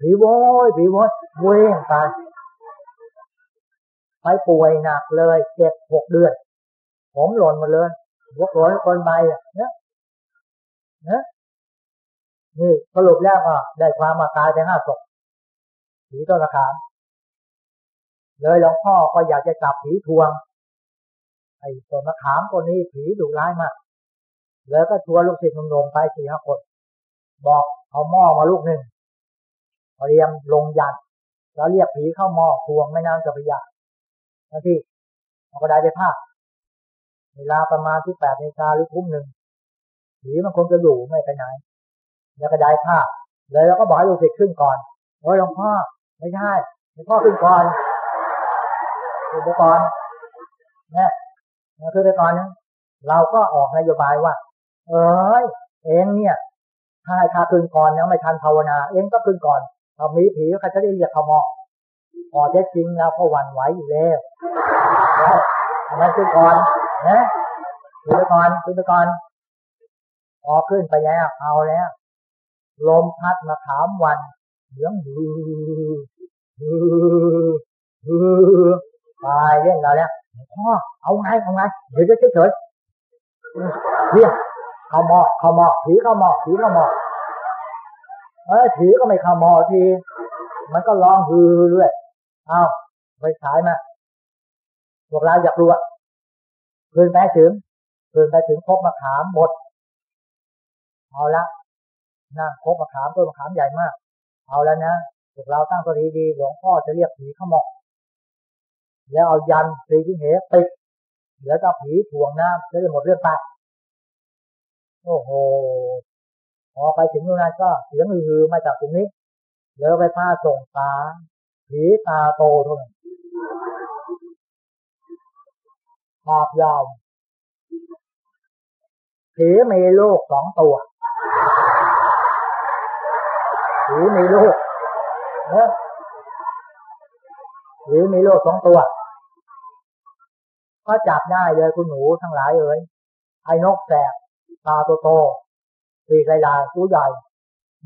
ผีโว้ยผีโว้ยวิ่งไปไปป่วยหนักเลยเจ็ดหกเดือน ผมหล่นหมดเลยพวกหล่นคนไปเนี่ยนี่ยนี่สรุปแล้วก็ได้ความมาตายไปห้าศพผีต้นมะขาม เลยหลวงพ่อก็อยากจะจับผีทวง ไอ้ต้นมะขามตัวนี้ผีดุร้ายมากแล้วก็ชวนลูกศิษย์นุ่มๆไปสี่ห้าคน บอกเอาหม้อมาลูกหนึ่งเตรียมลงยันแล้วเรียกผีเข้าหม้อทวงแม่น้ำเจ้าพระยาทันที่เอากระดาษไปภาพเวลาประมาณที่แปดนาฬิกาหรือทุ่มหนึ่งผีมันคงจะอยู่ไม่ไปไหน แล้วกระดาษภาพเลยแล้วก็บอกให้ลูกศิษย์ขึ้นก่อนโอ้ยหลวงพ่อไม่ใช่หลวงพ่อขึ้นก่อน ขึ้นไปก่อนเนี่ยขึ้นไปก่อนนเราก็ออกนโยบายว่า เอ้ยเองเนี่ยถ้าให้ข้าขึ้นก่อนยังไม่ทันภาวนา เองก็ขึ้นก่อนเรามีผีเขาจะได้เรียกเขามอพอเท็จริงแล้วก็หวั่นไหวอยู่แล้วทำไมขึ้นก่อนนะขึ้นก่อนขึ้นก่อนพอขึ้นไปแล้วเอาแล้วลมพัดมาถามวันเหลืองฮือฮือฮือ ตายเล่นเราแล้วพ่อเอาไงเอาไงเดี๋ยวจะเฉยเรียกเข้าหมอเข้าหมอผีเข้าหมอผีเข้าหมอเอ้ผีก็ไม่เข้าหมอที มันก็ร้องฮือเรื่อยเอาไปฉายมาพวกเราอยากรู้อะคืนไปถึงคืนไปถึงพบมะขามหมดเอาละนั่งพบมะขามต้นมะขามใหญ่มาก เอาแล้วนะพวกเราตั้งสติดีหลวงพ่อจะเรียกผีเข้าหมอก แล้วเอายันตีที่เหติดเดี๋ยวจะผีถ่วงน้ำจะได้หมดเรื่องไปโอ้โหพอไปถึงนู่นนั่นก็เสียงฮือมาจากตรงนี้แล้วไปพาส่งตาผีตาโตเท่านั้นหอบยาวผีมีลูกสองตัวผีมีลูกเนอะ ผีมีลูกสองตัวก็จับได้เลยคุณหนูทั้งหลายเอ่ยไอ้นกแสกตาโตโตตีไกลายตัวใหญ่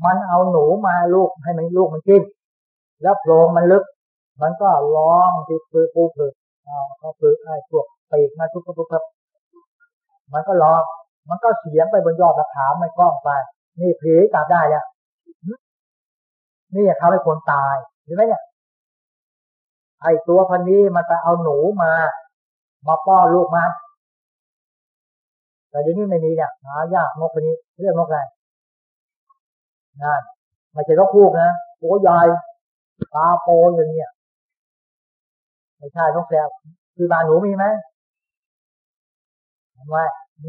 มันเอาหนูมาลูกให้มันลูกมันกินแล้วโพรงมันลึก มันก็ร้องติดปือปูผึกอ่าเขาผึกไอ้พวกปีกมาทุกทุกทุกมันก็ร้อง มันก็เสียงไปบนยอดกระถางไม่กล้องไป นี่ผีจับได้เนี่ยนี่ทำให้คนตายเห็นไหมเนี่ย ไอ้ตัวพันนี้มันไปเอาหนูมา มาป้อนลูกมันแต่เดี๋ยวนี้ไม่มีเนี่ยหายากนกคนนี้เรียกนกอะไรนั่นไม่ใช่นกพูกนะโอ้ใหญ่ตาโปอย่างเนี้ยไม่ใช่นกแซวที่บ้านหนูมีไหมทำไม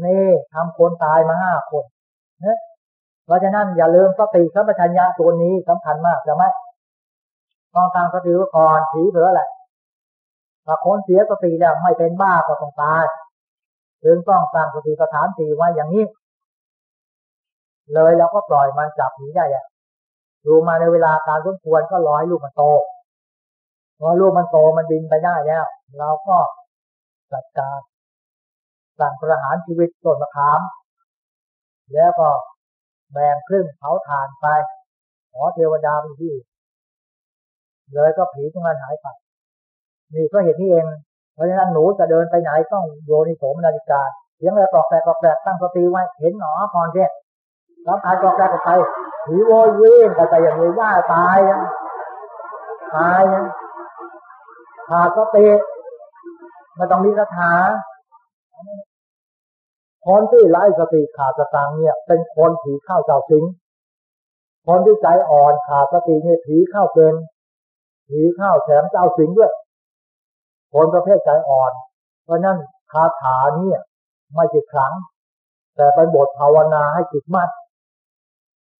นี่ทำคนตายมาห้าคนเนี่ยเพราะฉะนั้นอย่าลืมสติสัมปชัญญะตัวนี้สำคัญมากจะไหม ต้องตามสติก่อนผีเผือแหละถ้าคนเสียสติแล้วไม่เป็นบ้าก็ต้องตายจึงต้องสร้างสติปัฏฐานสีไว้อย่างนี้ เลยเราก็ปล่อยมันจับผีได้อะดูมาในเวลาการสมควรก็ร้อให้ลูกมันโตพอลูกมันโตมันดินไปได้แล้ว เราก็จัดการสั่งประหารชีวิตต้นมะขาม แล้วก็แบ่งครึ่งเผาถ่านไปขอเทวดาไปที่ เลยก็ผีตรงนั้นหายไปนี่ก็เหตุที่เอง เพราะฉะนั้นหนูจะเดินไปไหนต้องโยนิโสมนาฬิกาเสียงอะไรตอกแตกตอกแตกตั้งสติไว้เห็นหนอพรเท่แล้วตายตอกแตกไปผีโวยวิ่งแต่อย่างนี้ว่าตายตายขาดสติไม่ต้องมีคาถาคนที่ไร้สติขาดสตังเนี่ย เป็นคนผีเข้าเจ้าสิงคนที่ใจอ่อนขาดสติเนี่ยผีเข้าเกณ ผีข้าวแถมเจ้าสิงด้วยคนประเภทใจอ่อน เพราะนั้นคาถาเนี่ยไม่ใช่ครั้ง แต่เป็นบทภาวนาให้จิตมั่น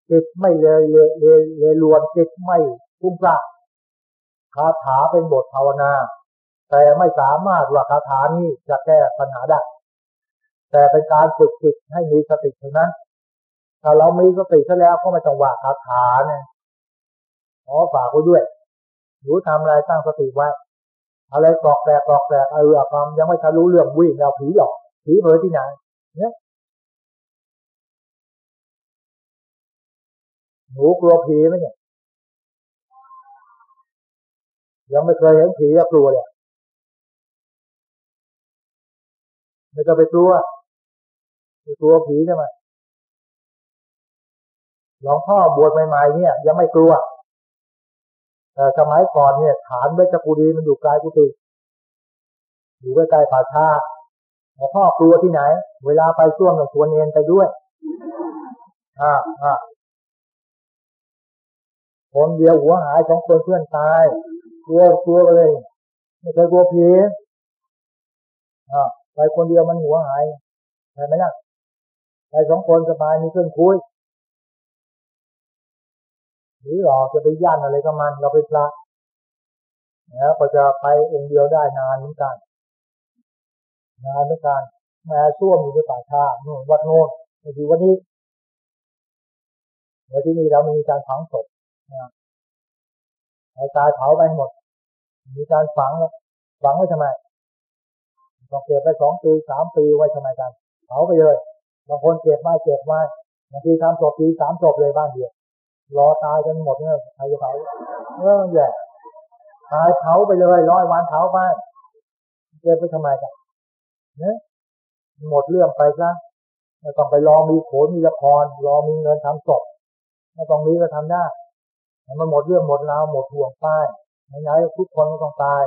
จิตไม่เลยเลยเลยเลยรวนจิตไม่พุ่งพลาดคาถาเป็นบทภาวนา แต่ไม่สามารถว่าคาถานี้จะแก้ปัญหาได้ แต่เป็นการฝึกจิตให้มีสติเท่านั้นถ้าเรามีสติซะแล้วก็ไม่ต้องว่าคาถาเนี่ยขอฝากไว้ด้วย หนูทำอะไรตั้งสติไว้อะไรกรอกแกรกกรอกแกรกเออความยังไม่ทันรู้เรื่องวิ่งเราผีหลอกผีเผยที่ไหนเนี่ยหนูกลัวผีไหมเนี่ยยังไม่เคยเห็นผีก็กลัวเลยไม่ต้องไปกลัวไม่กลัวผีใช่ไหมหลวงพ่อบวชใหม่ๆเนี่ย ยังไม่กลัว สมัยก่อนเนี่ยฐานเวชกุฎีมันอยู่ไกลกุฏิอยู่ใกล้ๆป่าชาหลวงพ่อกลัวที่ไหน เวลาไปช่วงต้องชวนเอ็นไปด้วยอ่าอ่าคนเดียวหัวหายสองคนเพื่อนตาย กลัวกลัวเลย ไม่เคยกลัวผีอ่าไปคนเดียวมันหัวหายเห็นไหมล่ะไปสองคนสบายมีเพื่อนคุย หรือหลอกจะไปย่านอะไรก็มัน เราไปพระนะก็จะไปองค์เดียวได้นานเหมือนกันนานเหมือนกันแม่ช่วมอยู่ในป่าชาโน่นวัดโน่นในที่วันนี้ในที่นี้เรามีการฝังศพนะเอาตายเผาไปหมด มีการฝังแล้วฝังไว้ทำไมต้องเก็บไปสองปีสามปีไว้ทำไมกันเผาไปเลยบางคนเก็บไว้เก็บไว้บางทีทำศพปีสามศพเลยบ้านเดียว รอตายกันหมดเนี่ยใครจะเผาเรื่ออแย่ตายเผาไปเลยร้อยวันเผาไปเก็บไปทำไมกันเนี่ยหมดเรื่องไปซะไม่ต้องไปรอมีโขนมีละครรอมีเงินทำศพไม่ต้องนี้ก็ทำได้มันหมดเรื่องหมดราวหมดห่วงป้ายไหนๆทุกคนก็ต้องตาย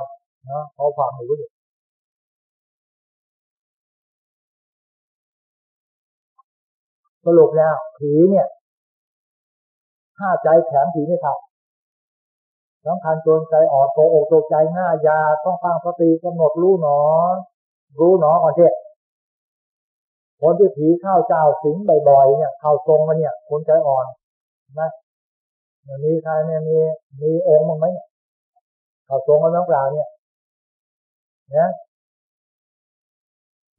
นะเขาฝากหนูดิสรุปแล้วผีเนี่ย ถ้าใจแข็งผีไม่ทันสำคัญจนใจอ่อนโตอกตกใจง่ายยาต้องฟังสติกำหนดรู้หนอ รู้หนอก่อนเถอะคนที่ผีเข้าเจ้าสิงบ่อยๆเนี่ย เข้าทรงมาเนี่ย คนใจอ่อนนะมีใครเนี่ยมีมีองค์มั้งไหมเข้าทรงกันแล้วเปล่าเนี่ยนะ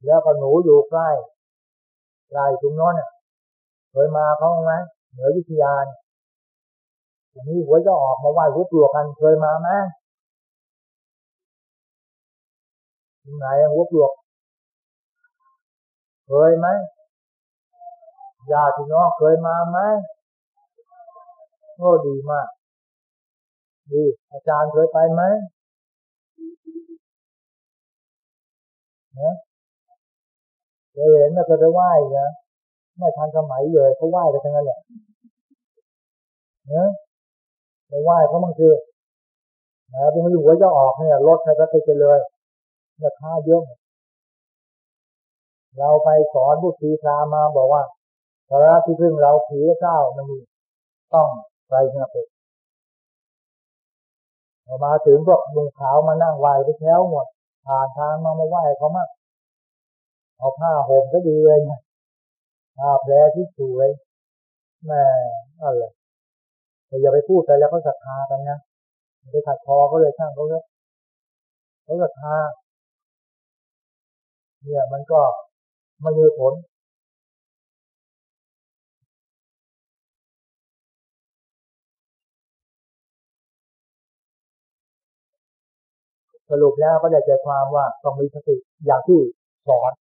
แล้วก็หนูอยู่ใกล้ใกล้ตรงนั้นเนี่ยเคยมาเขาไหมเหนือวิทยาเนี่ย มีหัวจะออกมาไหว้หัวปลวกกันเคยมาไหมไหนหัวปลวกเคยไหมญาติน้องเคยมาไหมโอ้ดีมากดีอาจารย์เคยไปไหมนะเคยเห็นนะเคยไปไหว้นะไม่ทันสมัยเลยเขาไหว้กันทั้งนั้นแหละเนะ ไปไหว้เขาบางทีนะเป็นหัวจะออกเนี่ยรถใครก็ติดไปเลยราคาเยอะเราไปสอนผู้ทีพรามาบอกว่าพระที่พึ่งเราผีเจ้ามันมีต้องใส่เนื้อเป็ดมาถึงพวกลุงขาวมานั่งไหว้ไปแถวหมดผ่านทางมามาไหว้เขามากเอาผ้าห่มก็ดีเลยนะผ้าแผลที่สวยแม่อะไร อย่าไปพูดไปแล้วเขาศรัทธากันนะไปขัดคอเขาเลยช่างเขาเลยเขาศรัทธาเนี่ยมันก็ไม่มีผลสรุปแล้วก็ได้ใจความว่าต้องมีสติอย่างที่สอน